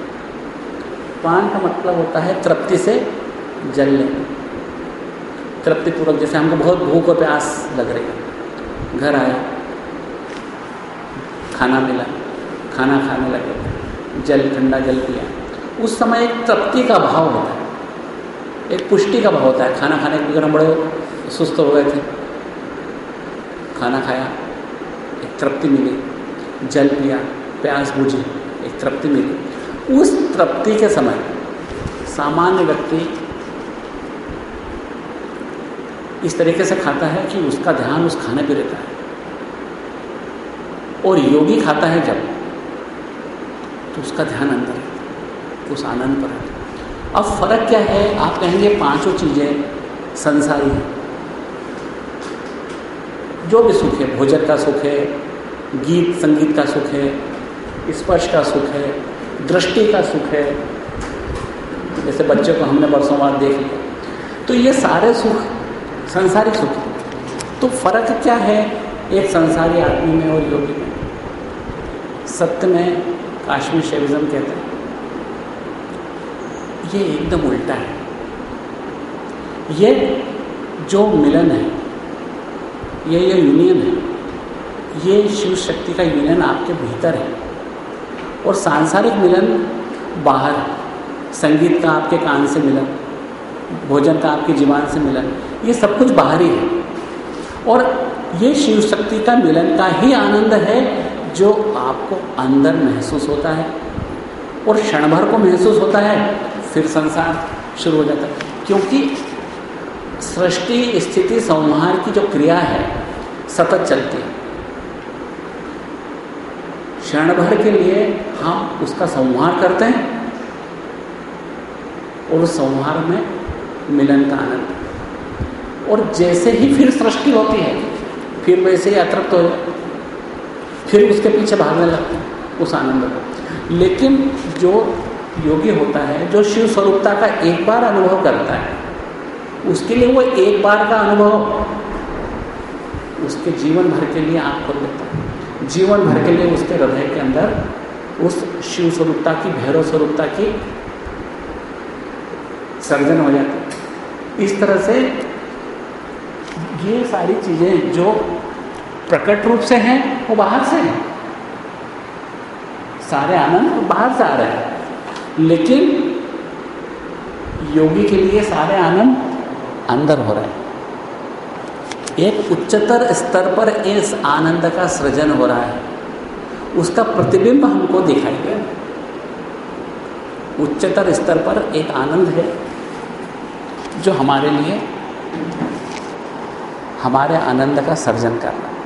पान का मतलब होता है तृप्ति से जल लेना। तृप्तिपूर्वक जैसे हमको बहुत भूख और प्यास लग रही है। घर आया खाना मिला खाना खाने लगे, जल, ठंडा जल पिया। उस समय एक तृप्ति का भाव होता है। एक पुष्टि का भाव होता है। खाना खाने के हम बड़े सुस्त हो गए थे। खाना खाया, एक तृप्ति मिली। जल पिया, प्यास बुझी, एक तृप्ति मिली। उस तृप्ति के समय सामान्य व्यक्ति इस तरीके से खाता है कि उसका ध्यान उस खाने पर रहता है। और योगी खाता है जब तो उसका ध्यान अंदर है, उस आनंद पर है। अब फ़र्क क्या है? आप कहेंगे पाँचों चीज़ें संसारी हैं। जो भी सुख है, भोजन का सुख है, गीत, संगीत का सुख है, स्पर्श का सुख है, दृष्टि का सुख है, जैसे बच्चे को हमने बरसों बाद देख लिया तो ये सारे सुख संसारिक सुख है। तो फ़र्क क्या है? एक संसारी आदमी में और योगी में। सत्य में काश्मीर शेविज्म कहते हैं। ये एकदम उल्टा है। ये जो मिलन है, ये ये यूनियन है, ये शिव शक्ति का यूनियन आपके भीतर है। और सांसारिक मिलन बाहर संगीत का आपके कान से मिलन, भोजन का आपकी जीवान से मिलन, ये सब कुछ बाहरी है। और ये शिव शक्ति का मिलन का ही आनंद है जो आपको अंदर महसूस होता है और क्षण भर को महसूस होता है, फिर संसार शुरू हो जाता है। क्योंकि सृष्टि स्थिति संहार की जो क्रिया है, सतत चलती है। क्षण भर के लिए हम उसका संहार करते हैं और उस संहार में मिलन का आनंद। और जैसे ही फिर सृष्टि होती है, फिर वैसे ही अतृप्त हो फिर उसके पीछे भागने लगते हैं उस आनंद को। लेकिन जो योगी होता है, जो शिव स्वरूपता का एक बार अनुभव करता है, उसके लिए वो एक बार का अनुभव उसके जीवन भर के लिए आँख खोल है। जीवन भर के लिए उसके हृदय के अंदर उस शिव स्वरूपता की, भैरव स्वरूपता की सर्जन हो जाता इस तरह से ये सारी चीज़ें जो प्रकट रूप से हैं, वो बाहर से हैं। सारे आनंद बाहर से आ रहे हैं। लेकिन योगी के लिए सारे आनंद अंदर हो रहे हैं। एक उच्चतर स्तर पर इस आनंद का सृजन हो रहा है। उसका प्रतिबिंब हमको दिखाई दे उच्चतर स्तर पर एक आनंद है, जो हमारे लिए, हमारे आनंद का सर्जन करना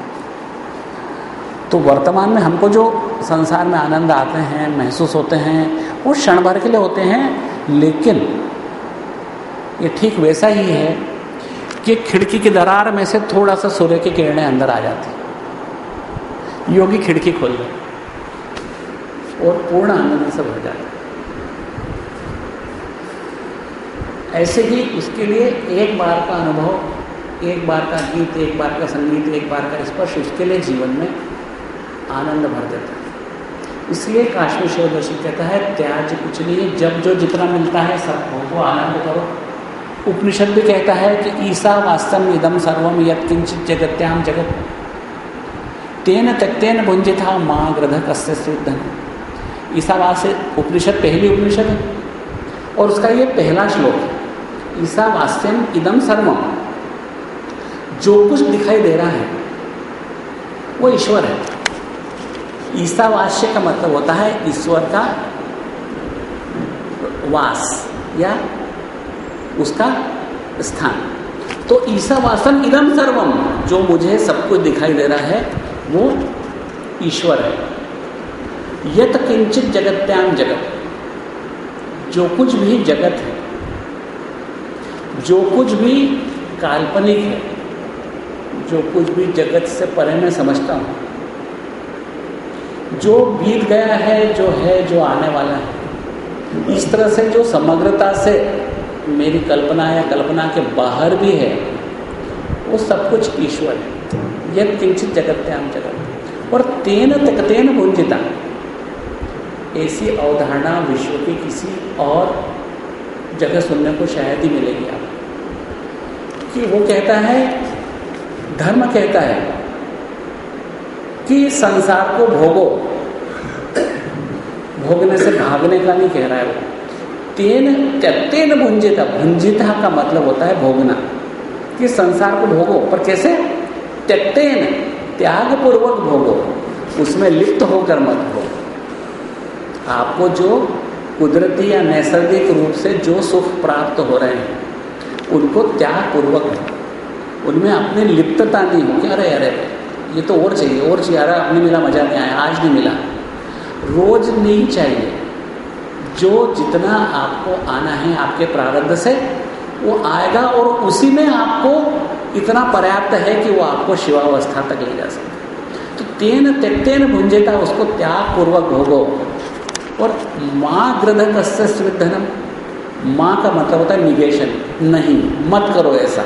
तो वर्तमान में हमको जो संसार में आनंद आते हैं, महसूस होते हैं, वो क्षण भर के लिए होते हैं, लेकिन ये ठीक वैसा ही है कि खिड़की की दरार में से थोड़ा सा सूर्य की किरणें अंदर आ जाती योगी खिड़की खोल दे और पूर्ण आनंद से भर जाता ऐसे ही उसके लिए एक बार का अनुभव, एक बार का गीत, एक बार का संगीत, एक बार का स्पर्श उसके लिए जीवन में आनंद भर देता है। इसलिए काश्मीर शिवदर्शी कहता है, त्याज कुछ नहीं, जब जो जितना मिलता है सबको आनंद करो। उपनिषद भी कहता है कि ईसा वास्तव इदम सर्वम यत किंचित जगत्याम जगत। तेन त्यक्तेन भुंजिता माँ ग्रध कस्य सिद्धन ईसावास उपनिषद पहली उपनिषद है। और उसका ये पहला श्लोक है, ईसा वास्यम इदम सर्वम जो कुछ दिखाई दे रहा है, वो ईश्वर है। ईसावास्य का मतलब होता है ईश्वर का वास या उसका स्थान। तो ईसा वासन इदम सर्वम, जो मुझे सब कुछ दिखाई दे रहा है, वो ईश्वर है। यत किंचित जगत्याम जगत, जो कुछ भी जगत है, जो कुछ भी काल्पनिक है, जो कुछ भी जगत से परे मैं समझता हूँ जो बीत गया है, जो है, जो आने वाला है। इस तरह से जो समग्रता से मेरी कल्पना या कल्पना के बाहर भी है, वो सब कुछ ईश्वर है। यह किंचित जगत जगत्याम जगत और तेन तकतेन भुंजिता ऐसी अवधारणा विश्व की किसी और जगह सुनने को शायद ही मिलेगी आप कि वो कहता है, धर्म कहता है कि संसार को भोगो। भोगने से भागने का नहीं कह रहा है वो। तेन त्यक्तेन भुंजिता। भुंजिता का मतलब होता है भोगना। कि संसार को भोगो। पर कैसे? त्यक्तेन त्याग पूर्वक भोगो। उसमें लिप्त होकर मत भोगो। आपको जो कुदरती या नैसर्गिक रूप से जो सुख प्राप्त हो रहे हैं, उनको त्याग पूर्वक उनमें अपनी लिप्तता नहीं हो कि अरे अरे ये तो और चाहिए और चाहिए अरे अपने मिला, मज़ा नहीं आया, आज नहीं मिला। रोज नहीं चाहिए। जो जितना आपको आना है आपके प्रारब्ध से, वो आएगा और उसी में आपको इतना पर्याप्त है कि वो आपको शिवावस्था तक ले जा सकता तो तेन त्यक्तेन भुंजेता, उसको त्याग पूर्वक भोगो। और माँ ग्रध कस्य माँ का मतलब होता है निगेशन नहीं, मत करो ऐसा।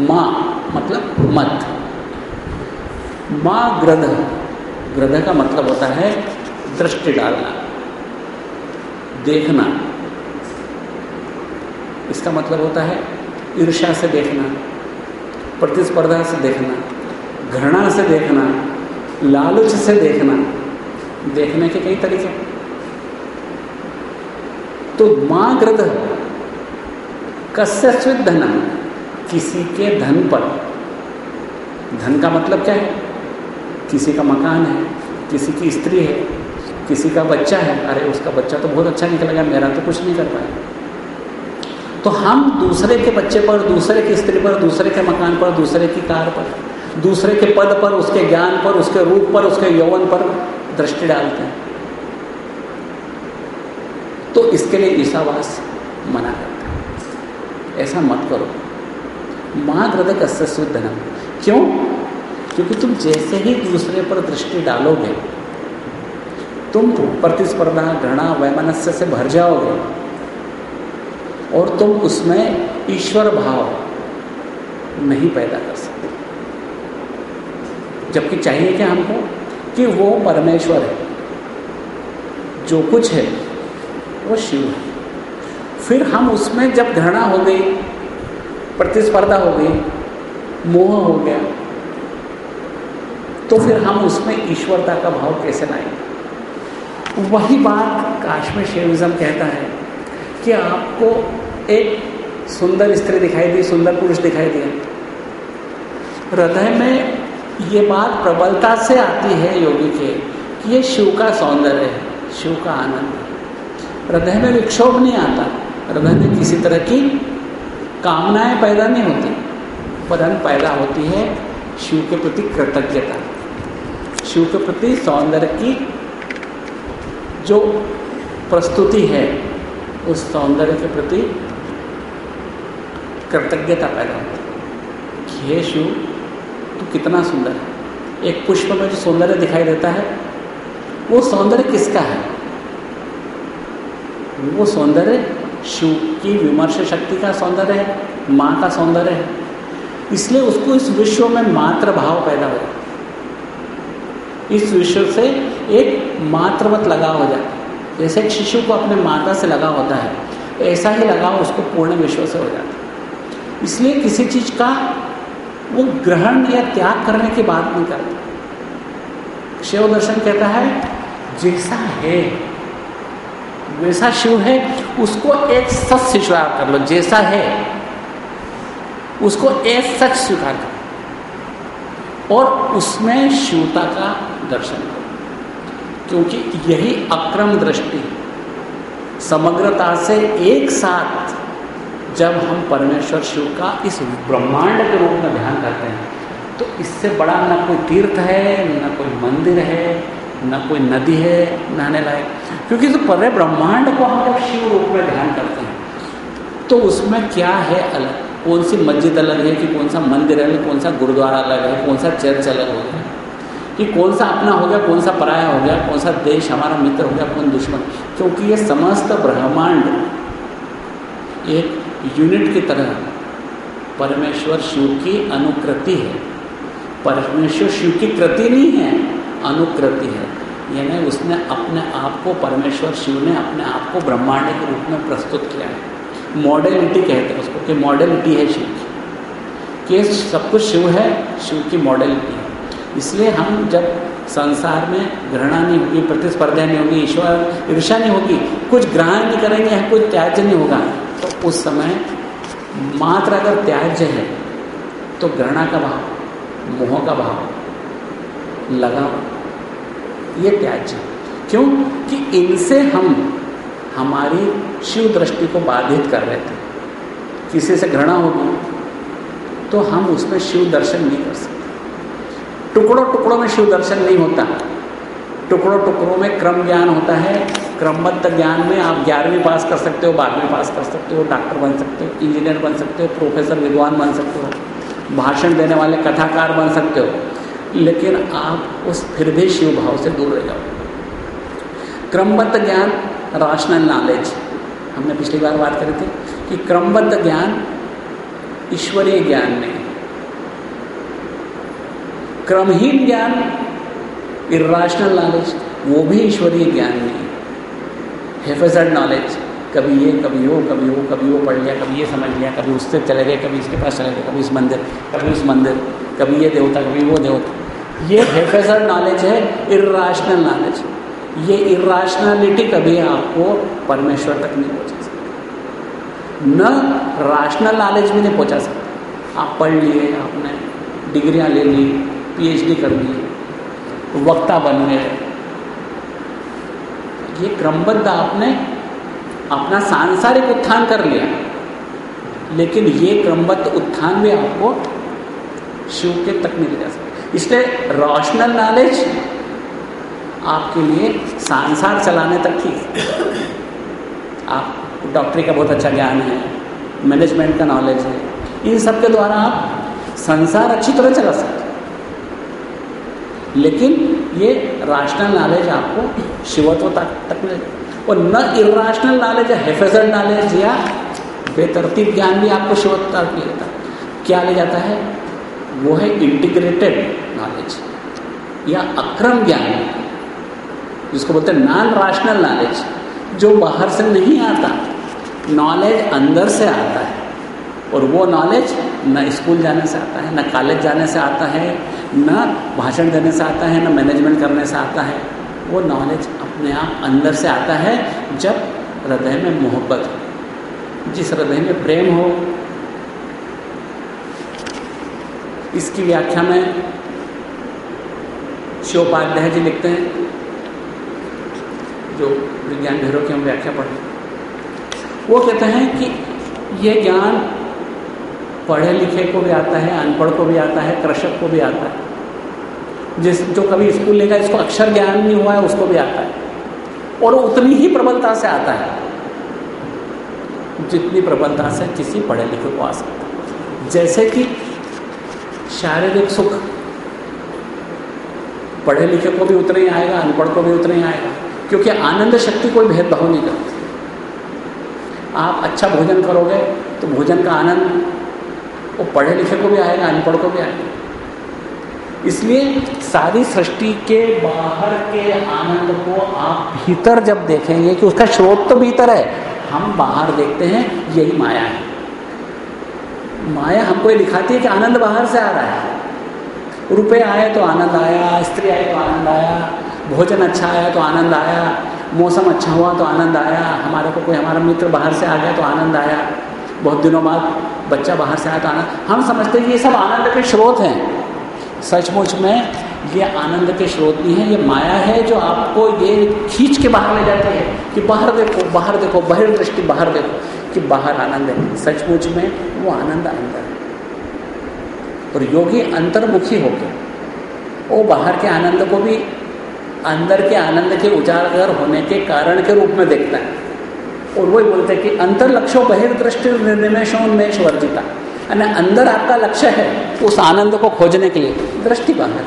माँ मतलब मत। माँ ग्रध ग्रध का मतलब होता है दृष्टि डालना, देखना। इसका मतलब होता है ईर्षा से देखना, प्रतिस्पर्धा से देखना, घृणा से देखना, लालच से देखना। देखने के कई तरीके तो माँ ग्रद कस्य धन किसी के धन पर। धन का मतलब क्या है? किसी का मकान है, किसी की स्त्री है, किसी का बच्चा है, अरे उसका बच्चा तो बहुत अच्छा निकल गया मेरा तो कुछ नहीं कर पाया तो हम दूसरे के बच्चे पर, दूसरे की स्त्री पर, दूसरे के मकान पर, दूसरे की कार पर, दूसरे के पद पर, उसके ज्ञान पर, उसके रूप पर, उसके यौवन पर दृष्टि डालते हैं। तो इसके लिए ईसावास मना करता है। ऐसा मत करो। महाग्रद कस्य धनम क्यों? क्योंकि तुम जैसे ही दूसरे पर दृष्टि डालोगे, तुम प्रतिस्पर्धा, घृणा, वैमनस्य से भर जाओगे और तुम उसमें ईश्वर भाव नहीं पैदा कर सकते। जबकि चाहिए क्या हमको? कि वो परमेश्वर है। जो कुछ है, वो शिव है। फिर हम उसमें जब घृणा हो गई, प्रतिस्पर्धा हो गई, मोह हो गया तो फिर हम उसमें ईश्वरता का भाव कैसे लाएँगे? वही बात काश्मीर शेविज्म कहता है कि आपको एक सुंदर स्त्री दिखाई दी, सुंदर पुरुष दिखाई दिया। हृदय में ये बात प्रबलता से आती है योगी के कि ये शिव का सौंदर्य है, शिव का आनंद है। हृदय में विक्षोभ नहीं आता, हृदय में किसी तरह की कामनाएँ पैदा नहीं होती परंतु पैदा होती है शिव के प्रति कृतज्ञता। शिव के प्रति सौंदर्य की जो प्रस्तुति है, उस सौंदर्य के प्रति कृतज्ञता पैदा होती है कि हे शिव, तू कितना सुंदर है। एक पुष्प में जो सौंदर्य दिखाई देता है, वो सौंदर्य किसका है? वो सौंदर्य शिव की विमर्श शक्ति का सौंदर्य है, माँ का सौंदर्य है। इसलिए उसको इस विश्व में मात्र भाव पैदा हो। इस विश्व से एक मात्रवत लगाव हो जाता है। जैसे एक शिशु को अपने माता से लगा होता है, ऐसा ही लगाव उसको पूर्ण विश्व से हो जाता है। इसलिए किसी चीज़ का वो ग्रहण या त्याग करने की बात नहीं करता। शिव दर्शन कहता है, जैसा है, वैसा शिव है, उसको एक सच स्वीकार कर लो, जैसा है, उसको एक सच स्वीकार कर और उसमें शिवता का दर्शन करो। क्योंकि यही अक्रम दृष्टि समग्रता से एक साथ जब हम परमेश्वर शिव का इस ब्रह्मांड के रूप में ध्यान करते हैं तो इससे बड़ा न कोई तीर्थ है, न कोई मंदिर है, न कोई नदी है नहाने लायक। क्योंकि जो पर ब्रह्मांड को हम जब शिव रूप में ध्यान करते हैं तो उसमें क्या है अलग? कौन सी मस्जिद अलग है कि कौन सा मंदिर अलग, कौन सा गुरुद्वारा अलग है, कौन सा चर्च अलग हो? गया कि कौन सा अपना हो गया, कौन सा पराया हो गया, कौन सा देश हमारा मित्र हो गया, कौन दुश्मन। क्योंकि ये समस्त ब्रह्मांड एक यूनिट की तरह परमेश्वर शिव की अनुकृति है। परमेश्वर शिव की कृति नहीं है, अनुकृति है। यानी उसने अपने आप को परमेश्वर शिव ने अपने आप को ब्रह्मांड के रूप में प्रस्तुत किया है। मॉडलिटी कहते हैं उसको कि मॉडलिटी है शिव की। कि सब कुछ शिव है, शिव की मॉडलिटी है। इसलिए हम जब संसार में घृणा नहीं होगी, प्रतिस्पर्धा नहीं होगी, ईश्वर ईर्षा नहीं होगी, कुछ ग्रहण नहीं करेंगे या कुछ त्याज्य नहीं होगा तो उस समय मात्र अगर त्याज्य है तो घृणा का भाव, मोह का भाव, लगाव, ये त्याज्य क्यों? कि इनसे हम, हमारी शिव दृष्टि को बाधित कर रहे थे। किसी से घृणा होगी तो हम उसमें शिव दर्शन नहीं कर सकते। टुकड़ों टुकड़ों में शिव दर्शन नहीं होता। टुकड़ों टुकड़ों में क्रम ज्ञान होता है। क्रमबद्ध ज्ञान में आप ग्यारहवीं पास कर सकते हो, बारहवीं पास कर सकते हो, डॉक्टर बन सकते हो, इंजीनियर बन सकते हो, प्रोफेसर, विद्वान बन सकते हो, भाषण देने वाले, कथाकार बन सकते हो। लेकिन आप उस फिर भी शिव भाव से दूर रह जाओ। क्रमबद्ध ज्ञान राशनल नॉलेज हमने पिछली बार बात करी थी कि क्रमबद्ध ज्ञान ईश्वरीय ज्ञान में क्रमहीन ज्ञान इराशनल नॉलेज वो भी ईश्वरीय ज्ञान नहीं हेफेजर्ड नॉलेज कभी ये, कभी वो कभी वो कभी वो पढ़ लिया, कभी ये समझ लिया, कभी उससे चले गए, कभी इसके पास चले गए, कभी इस मंदिर, कभी उस मंदिर, कभी ये देवता, कभी वो देवता। ये हेफेजर्ड नॉलेज है इराशनल नॉलेज ये इराशनलिटी कभी आपको परमेश्वर तक नहीं पहुँचा सकती। न राशनल नॉलेज भी नहीं पहुँचा सकता। आप पढ़ लिए, आपने डिग्रियाँ ले ली पीएचडी कर ली वक्ता बन गए ये क्रमबद्ध आपने अपना सांसारिक उत्थान कर लिया। लेकिन ये क्रमबद्ध उत्थान भी आपको शिव के तक नहीं ले जा सकता। इसलिए रॉशनल नॉलेज आपके लिए संसार चलाने तक ठीक आप डॉक्टरी का बहुत अच्छा ज्ञान है मैनेजमेंट का नॉलेज है। इन सब के द्वारा आप संसार अच्छी तरह चला सकते लेकिन ये राशनल नॉलेज आपको शिवत्व तक तक और न इराशनल नॉलेज या हेफेजल नॉलेज या बेतरतीब ज्ञान भी आपको शिवत्व तक जाता क्या ले जाता है? वो है इंटीग्रेटेड नॉलेज या अक्रम ज्ञान। जिसको बोलते हैं नॉन राशनल नॉलेज जो बाहर से नहीं आता नॉलेज अंदर से आता है। और वो नॉलेज न स्कूल जाने से आता है, न कॉलेज जाने से आता है, न भाषण देने से आता है, न मैनेजमेंट करने से आता है। वो नॉलेज अपने आप अंदर से आता है जब हृदय में मोहब्बत हो। जिस हृदय में प्रेम हो, इसकी व्याख्या में शिवोपाध्याय जी लिखते हैं, जो विज्ञान भैरव की हम व्याख्या पढ़े वो कहते हैं कि ये ज्ञान पढ़े लिखे को भी आता है, अनपढ़ को भी आता है, कृषक को भी आता है। जिस, जो कभी स्कूल लेगा इसको अक्षर ज्ञान नहीं हुआ है, उसको भी आता है। और वो उतनी ही प्रबलता से आता है। जितनी प्रबलता से किसी पढ़े लिखे को आ सकता है। जैसे कि शारीरिक सुख, पढ़े लिखे को भी उतना ही आएगा, अनपढ़ को भी उतना ही आएगा। क्योंकि आनंद शक्ति कोई भेदभाव नहीं करती। आप अच्छा भोजन करोगे तो भोजन का आनंद वो पढ़े लिखे को भी आएगा, अनपढ़ को भी आएगा। इसलिए सारी सृष्टि के बाहर के आनंद को आप भीतर जब देखेंगे कि उसका स्रोत तो भीतर है, हम बाहर देखते हैं, यही माया है। माया हमको ये दिखाती है कि आनंद बाहर से आ रहा है। रुपये आए तो आनंद आया, स्त्री आए तो आनंद आया, भोजन अच्छा आया तो आनंद आया, मौसम अच्छा हुआ तो आनंद आया, हमारे को कोई, हमारा मित्र बाहर से आ गया तो आनंद आया। बहुत दिनों बाद बच्चा बाहर से आया तो आनंद, हम समझते हैं ये सब आनंद के स्रोत हैं। सचमुच में ये आनंद के स्रोत नहीं है, ये माया है जो आपको ये खींच के बाहर ले जाती है कि बाहर देखो बाहर देखो बहिर्दृष्टि बाहर देखो कि बाहर आनंद है। सचमुच में वो आनंद अंदर है। और योगी अंतर्मुखी होकर वो बाहर के आनंद को भी अंदर के आनंद के उजागर होने के कारण के रूप में देखता है। और वही बोलते हैं कि अंतर लक्ष्य बहिर्दृष्टि निर्निमेशोन्मेष वर्जिता यानी अंदर आपका लक्ष्य है उस आनंद को खोजने के लिए। दृष्टि बाहर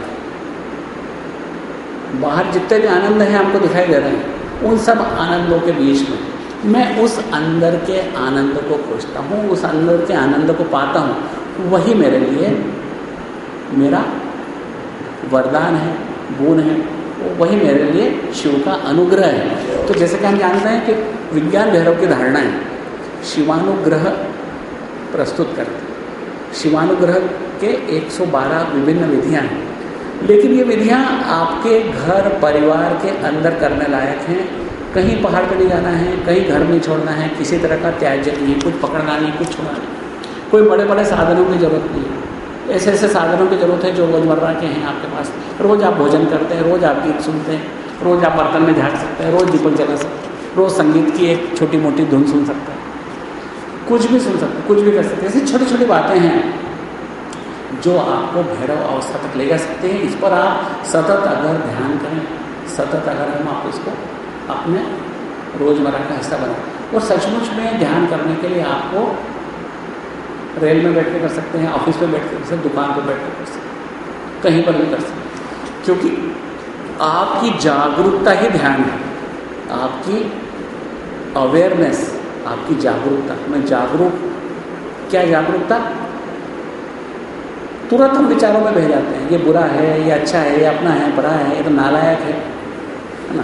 बाहर जितने भी आनंद हैं आपको दिखाई दे रहे हैं, उन सब आनंदों के बीच में। मैं उस अंदर के आनंद को खोजता हूँ, उस अंदर के आनंद को पाता हूँ, वही मेरे लिए मेरा वरदान है, गुण है वही मेरे लिए शिव का अनुग्रह है। तो जैसे कि हम जानते हैं कि विज्ञान भैरव की धारणा है शिवानुग्रह प्रस्तुत करते शिवानुग्रह के 112 विभिन्न विधियाँ हैं। लेकिन ये विधियाँ आपके घर, परिवार के अंदर करने लायक हैं। कहीं पहाड़ पर नहीं जाना है, कहीं घर नहीं छोड़ना है, किसी तरह का त्याज्य नहीं कुछ पकड़ना नहीं, कुछ छोड़ना नहीं। कोई बड़े बड़े साधनों की ज़रूरत नहीं। ऐसे ऐसे साधनों की ज़रूरत है जो रोज़मर्रा के हैं आपके पास। रोज़ आप भोजन करते हैं, रोज़ आप गीत सुनते हैं, रोज़ आप बर्तन में झाँक सकते हैं, रोज़ दीपक जला सकते हैं, रोज़ संगीत की एक छोटी मोटी धुन सुन सकते हैं। कुछ भी सुन सकते कुछ भी कर सकते हैं। ऐसी छोटी छोटी बातें हैं जो आपको भैरव अवस्था तक ले जा सकते हैं। इस पर आप सतत अगर ध्यान करें, सतत अगर हम आप इसको अपने रोज़मर्रा का हिस्सा बनाएँ। और सचमुच में ध्यान करने के लिए आपको रेल में बैठ के कर सकते हैं, ऑफ़िस में बैठ कर सकते हैं, दुकान पर बैठ कर सकते हैं, कहीं पर भी कर सकते क्योंकि आपकी जागरूकता ही ध्यान है, आपकी अवेयरनेस आपकी जागरूकता। मैं जागरूक, क्या जागरूकता? तुरंत हम विचारों में बह जाते हैं, ये बुरा है, ये अच्छा है, ये अपना है, बड़ा है, ये तो नालायक है है ना?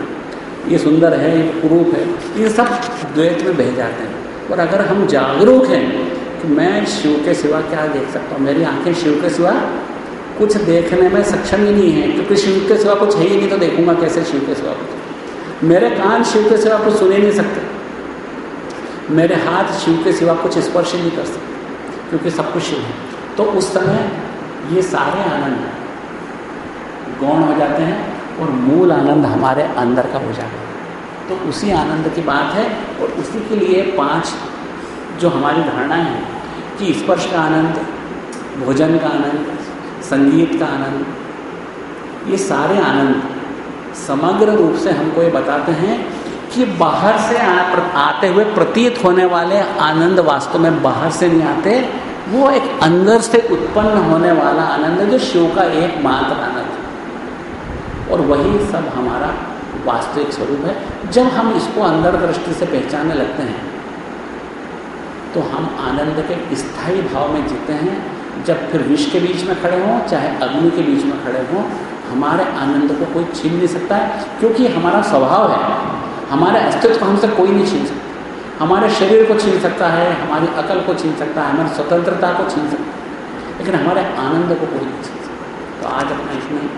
ये सुंदर है, ये कुरूप है, ये सब द्वैत में बह जाते हैं। और अगर हम जागरूक हैं कि मैं शिव के सिवा क्या देख सकता हूँ? मेरी आँखें शिव के सिवा कुछ देखने में सक्षम ही नहीं है, क्योंकि शिव के सिवा कुछ है ही नहीं तो देखूँगा कैसे शिव के सिवा कुछ? मेरे कान शिव के सिवा कुछ सुन नहीं सकते। मेरे हाथ शिव के सिवा कुछ स्पर्श नहीं कर सकते, क्योंकि सब कुछ शिव है। तो उस समय ये सारे आनंद गौण हो जाते हैं और मूल आनंद हमारे अंदर का हो जाता है। तो उसी आनंद की बात है और उसी के लिए पाँच जो हमारी धारणाएँ हैं कि स्पर्श का आनंद, भोजन का आनंद, संगीत का आनंद, ये सारे आनंद समग्र रूप से हमको ये बताते हैं कि बाहर से आते हुए प्रतीत होने वाले आनंद वास्तव में बाहर से नहीं आते, वो एक अंदर से उत्पन्न होने वाला आनंद है, जो शिव का एकमात्र आनंद है। और वही सब हमारा वास्तविक स्वरूप है। जब हम इसको अंदर दृष्टि से पहचानने लगते हैं तो हम आनंद के स्थायी भाव में जीते हैं। जब फिर विष के बीच में खड़े हों, चाहे अग्नि के बीच में खड़े हों, हमारे आनंद को कोई छीन नहीं सकता है क्योंकि हमारा स्वभाव है। हमारे अस्तित्व हमसे कोई नहीं छीन सकता। हमारे शरीर को छीन सकता है, हमारी अकल को छीन सकता है, हमारी स्वतंत्रता को छीन सकता है, लेकिन हमारे आनंद को कोई नहीं छीन सकता। तो आज अपना इसमें